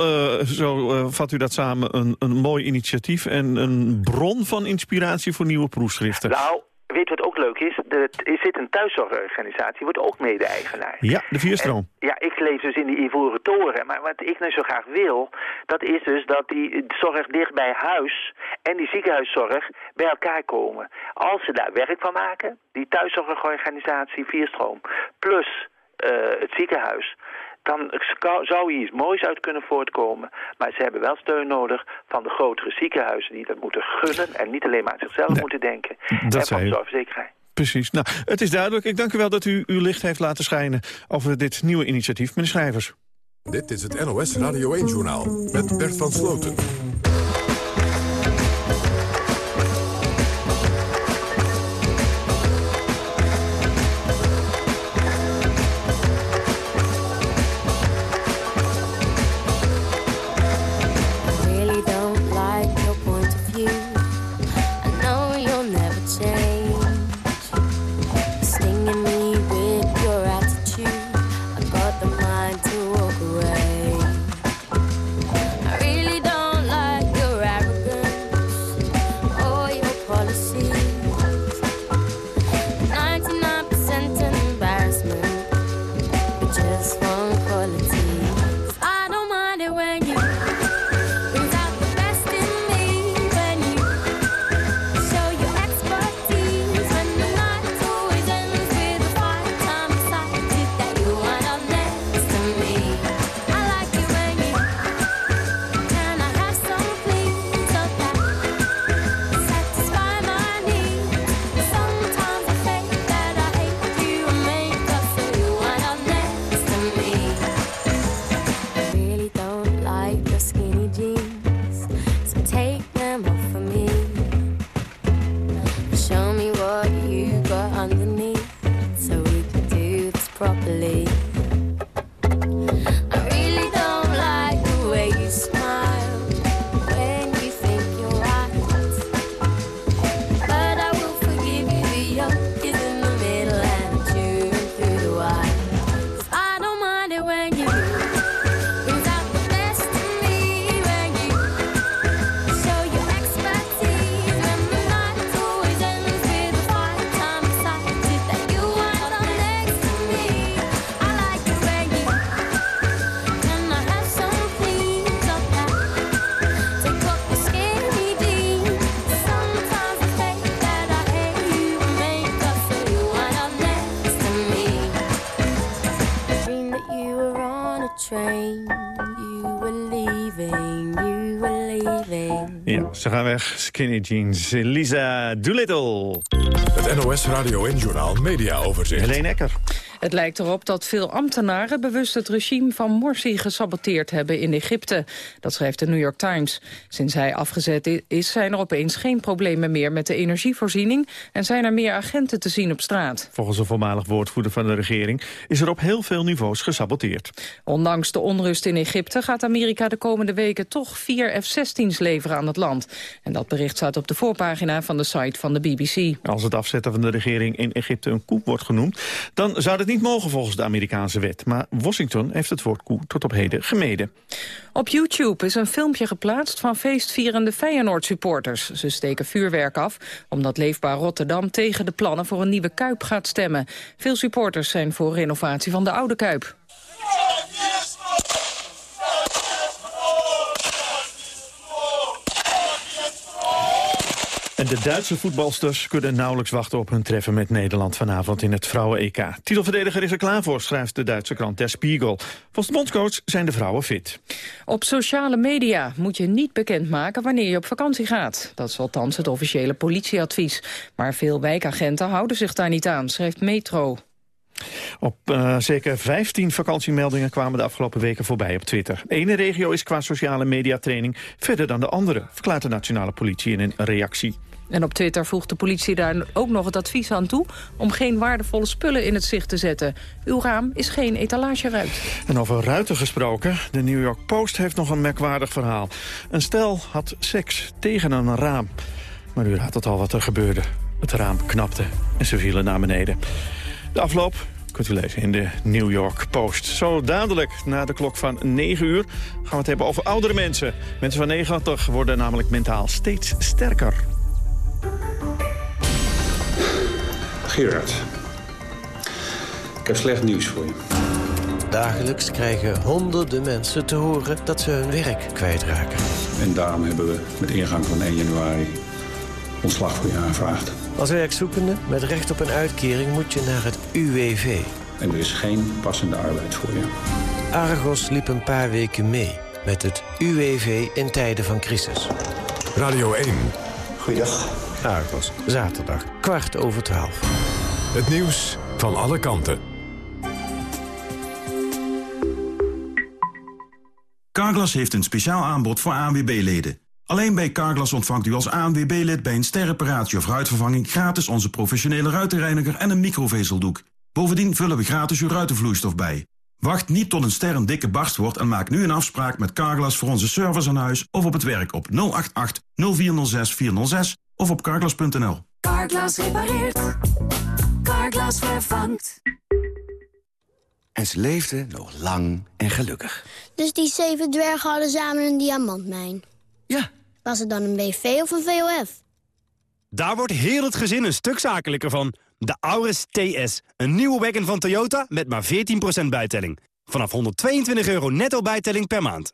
zo vat u dat samen, een, een mooi initiatief en een bron van inspiratie voor nieuwe proefschriften. Nou, weet wat ook leuk is? Er zit een thuiszorgorganisatie, wordt ook mede-eigenaar. Ja, de vierstroom. Ja, ik leef dus in die Ivoren Toren. Maar wat ik nou zo graag wil, dat is dus dat die zorg dicht bij huis en die ziekenhuiszorg bij elkaar komen. Als ze daar werk van maken, die thuiszorgorganisatie Vierstroom, plus eh, het ziekenhuis, dan zou hier iets moois uit kunnen voortkomen. Maar ze hebben wel steun nodig van de grotere ziekenhuizen die dat moeten gunnen en niet alleen maar aan zichzelf moeten denken. en van zei de zorgverzekeraar. Precies. Nou, het is duidelijk. Ik dank u wel dat u uw licht heeft laten schijnen over dit nieuwe initiatief. Meneer Schrijvers. Dit is het NOS Radio 1-journaal met Bert van Sloten. Ze gaan weg. Skinny Jeans. Lisa Doolittle. Het NOS Radio en Journal Media Overzicht. Helene Ecker. Het lijkt erop dat veel ambtenaren bewust het regime van Morsi gesaboteerd hebben in Egypte. Dat schrijft de New York Times. Sinds hij afgezet is, zijn er opeens geen problemen meer met de energievoorziening... en zijn er meer agenten te zien op straat. Volgens een voormalig woordvoerder van de regering is er op heel veel niveaus gesaboteerd. Ondanks de onrust in Egypte gaat Amerika de komende weken toch vier F-16's leveren aan het land. En dat bericht staat op de voorpagina van de site van de BBC. Als het afzetten van de regering in Egypte een coup wordt genoemd... dan zou dat niet mogen volgens de Amerikaanse wet. Maar Washington heeft het woord coup tot op heden gemeden. Op YouTube is een filmpje geplaatst van feestvierende Feyenoord-supporters. Ze steken vuurwerk af, omdat Leefbaar Rotterdam tegen de plannen voor een nieuwe Kuip gaat stemmen. Veel supporters zijn voor renovatie van de oude Kuip. En de Duitse voetbalsters kunnen nauwelijks wachten op hun treffen met Nederland vanavond in het vrouwen-EK. Titelverdediger is er klaar voor, schrijft de Duitse krant Der Spiegel. Volgens de bondscoach zijn de vrouwen fit. Op sociale media moet je niet bekendmaken wanneer je op vakantie gaat. Dat is althans het officiële politieadvies. Maar veel wijkagenten houden zich daar niet aan, schrijft Metro. Op uh, zeker 15 vakantiemeldingen kwamen de afgelopen weken voorbij op Twitter. De ene regio is qua sociale mediatraining verder dan de andere, verklaart de nationale politie in een reactie. En op Twitter voegt de politie daar ook nog het advies aan toe... om geen waardevolle spullen in het zicht te zetten. Uw raam is geen etalageruit. En over ruiten gesproken, de New York Post heeft nog een merkwaardig verhaal. Een stel had seks tegen een raam. Maar u raadt het al wat er gebeurde. Het raam knapte en ze vielen naar beneden. De afloop kunt u lezen in de New York Post. Zo dadelijk, na de klok van 9 uur, gaan we het hebben over oudere mensen. Mensen van 90 worden namelijk mentaal steeds sterker. Gerard, ik heb slecht nieuws voor je. Dagelijks krijgen honderden mensen te horen dat ze hun werk kwijtraken. En daarom hebben we met ingang van 1 januari ontslag voor je aanvraagd. Als werkzoekende met recht op een uitkering moet je naar het UWV. En er is geen passende arbeid voor je. Argos liep een paar weken mee met het UWV in tijden van crisis. Radio 1. Goeiedag. Argos, zaterdag, kwart over twaalf. Het nieuws van alle kanten. Carglass heeft een speciaal aanbod voor ANWB-leden. Alleen bij Carglass ontvangt u als ANWB-lid bij een sterreparatie of ruitvervanging... gratis onze professionele ruitenreiniger en een microvezeldoek. Bovendien vullen we gratis uw ruitenvloeistof bij. Wacht niet tot een ster een dikke barst wordt en maak nu een afspraak met Carglass voor onze service aan huis of op het werk op 088 0406 406 of op carglass.nl. Carglass repareert. Carglass vervangt. En ze leefden nog lang en gelukkig. Dus die zeven dwergen hadden samen een diamantmijn? Ja. Was het dan een BV of een VOF? Daar wordt heel het gezin een stuk zakelijker van. De Auris TS, een nieuwe wagon van Toyota met maar 14% bijtelling. Vanaf 122 euro netto bijtelling per maand.